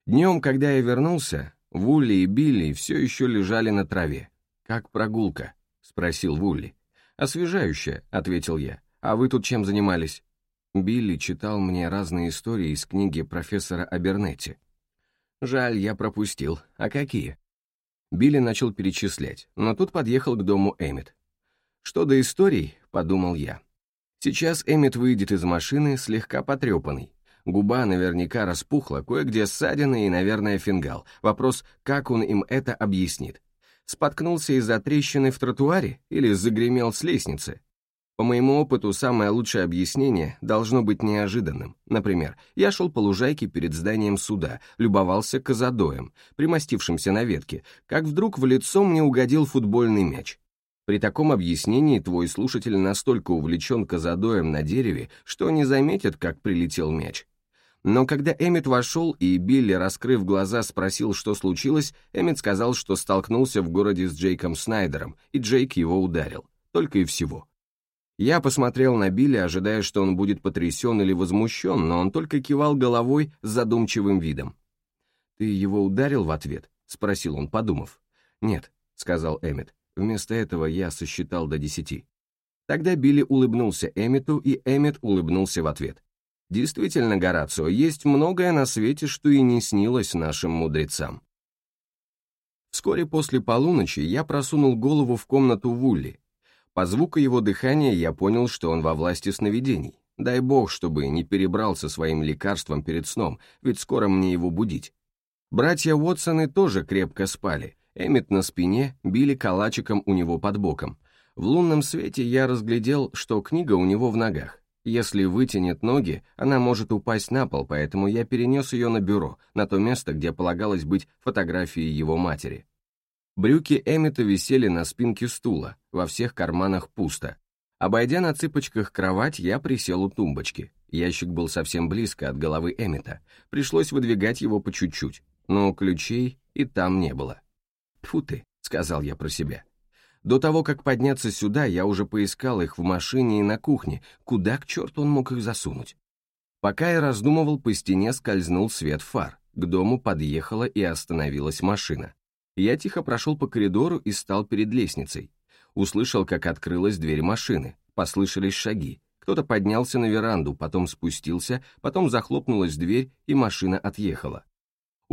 Днем, когда я вернулся, Вулли и Билли все еще лежали на траве. «Как прогулка?» — спросил Вулли. «Освежающая», — ответил я. «А вы тут чем занимались?» Билли читал мне разные истории из книги профессора Абернетти. Жаль, я пропустил. А какие? Билли начал перечислять, но тут подъехал к дому Эммет. Что до историй, подумал я. Сейчас Эммет выйдет из машины слегка потрепанный. Губа наверняка распухла, кое-где ссадины и, наверное, фингал. Вопрос, как он им это объяснит? Споткнулся из-за трещины в тротуаре или загремел с лестницы? По моему опыту, самое лучшее объяснение должно быть неожиданным. Например, я шел по лужайке перед зданием суда, любовался казадоем, примостившимся на ветке, как вдруг в лицо мне угодил футбольный мяч. При таком объяснении твой слушатель настолько увлечен казадоем на дереве, что не заметит, как прилетел мяч. Но когда Эммет вошел и Билли, раскрыв глаза, спросил, что случилось, Эммет сказал, что столкнулся в городе с Джейком Снайдером, и Джейк его ударил. Только и всего. Я посмотрел на Билли, ожидая, что он будет потрясен или возмущен, но он только кивал головой с задумчивым видом. «Ты его ударил в ответ?» — спросил он, подумав. «Нет», — сказал Эммет. Вместо этого я сосчитал до десяти. Тогда Билли улыбнулся Эммету, и Эммет улыбнулся в ответ. Действительно, Горацио, есть многое на свете, что и не снилось нашим мудрецам. Вскоре после полуночи я просунул голову в комнату Вулли. По звуку его дыхания я понял, что он во власти сновидений. Дай бог, чтобы не перебрался своим лекарством перед сном, ведь скоро мне его будить. Братья Уотсоны тоже крепко спали. Эммет на спине, били калачиком у него под боком. В лунном свете я разглядел, что книга у него в ногах. Если вытянет ноги, она может упасть на пол, поэтому я перенес ее на бюро, на то место, где полагалось быть фотографией его матери. Брюки Эммета висели на спинке стула, во всех карманах пусто. Обойдя на цыпочках кровать, я присел у тумбочки. Ящик был совсем близко от головы Эммета. Пришлось выдвигать его по чуть-чуть, но ключей и там не было. «Тьфу ты», — сказал я про себя. До того, как подняться сюда, я уже поискал их в машине и на кухне, куда к черту он мог их засунуть. Пока я раздумывал, по стене скользнул свет фар, к дому подъехала и остановилась машина. Я тихо прошел по коридору и стал перед лестницей. Услышал, как открылась дверь машины, послышались шаги. Кто-то поднялся на веранду, потом спустился, потом захлопнулась дверь, и машина отъехала.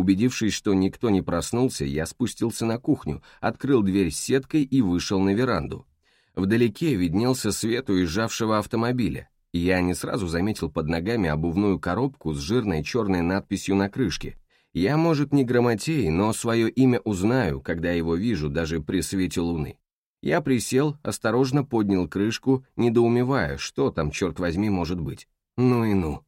Убедившись, что никто не проснулся, я спустился на кухню, открыл дверь с сеткой и вышел на веранду. Вдалеке виднелся свет уезжавшего автомобиля. Я не сразу заметил под ногами обувную коробку с жирной черной надписью на крышке. Я, может, не грамотей, но свое имя узнаю, когда его вижу даже при свете луны. Я присел, осторожно поднял крышку, недоумевая, что там, черт возьми, может быть. Ну и ну.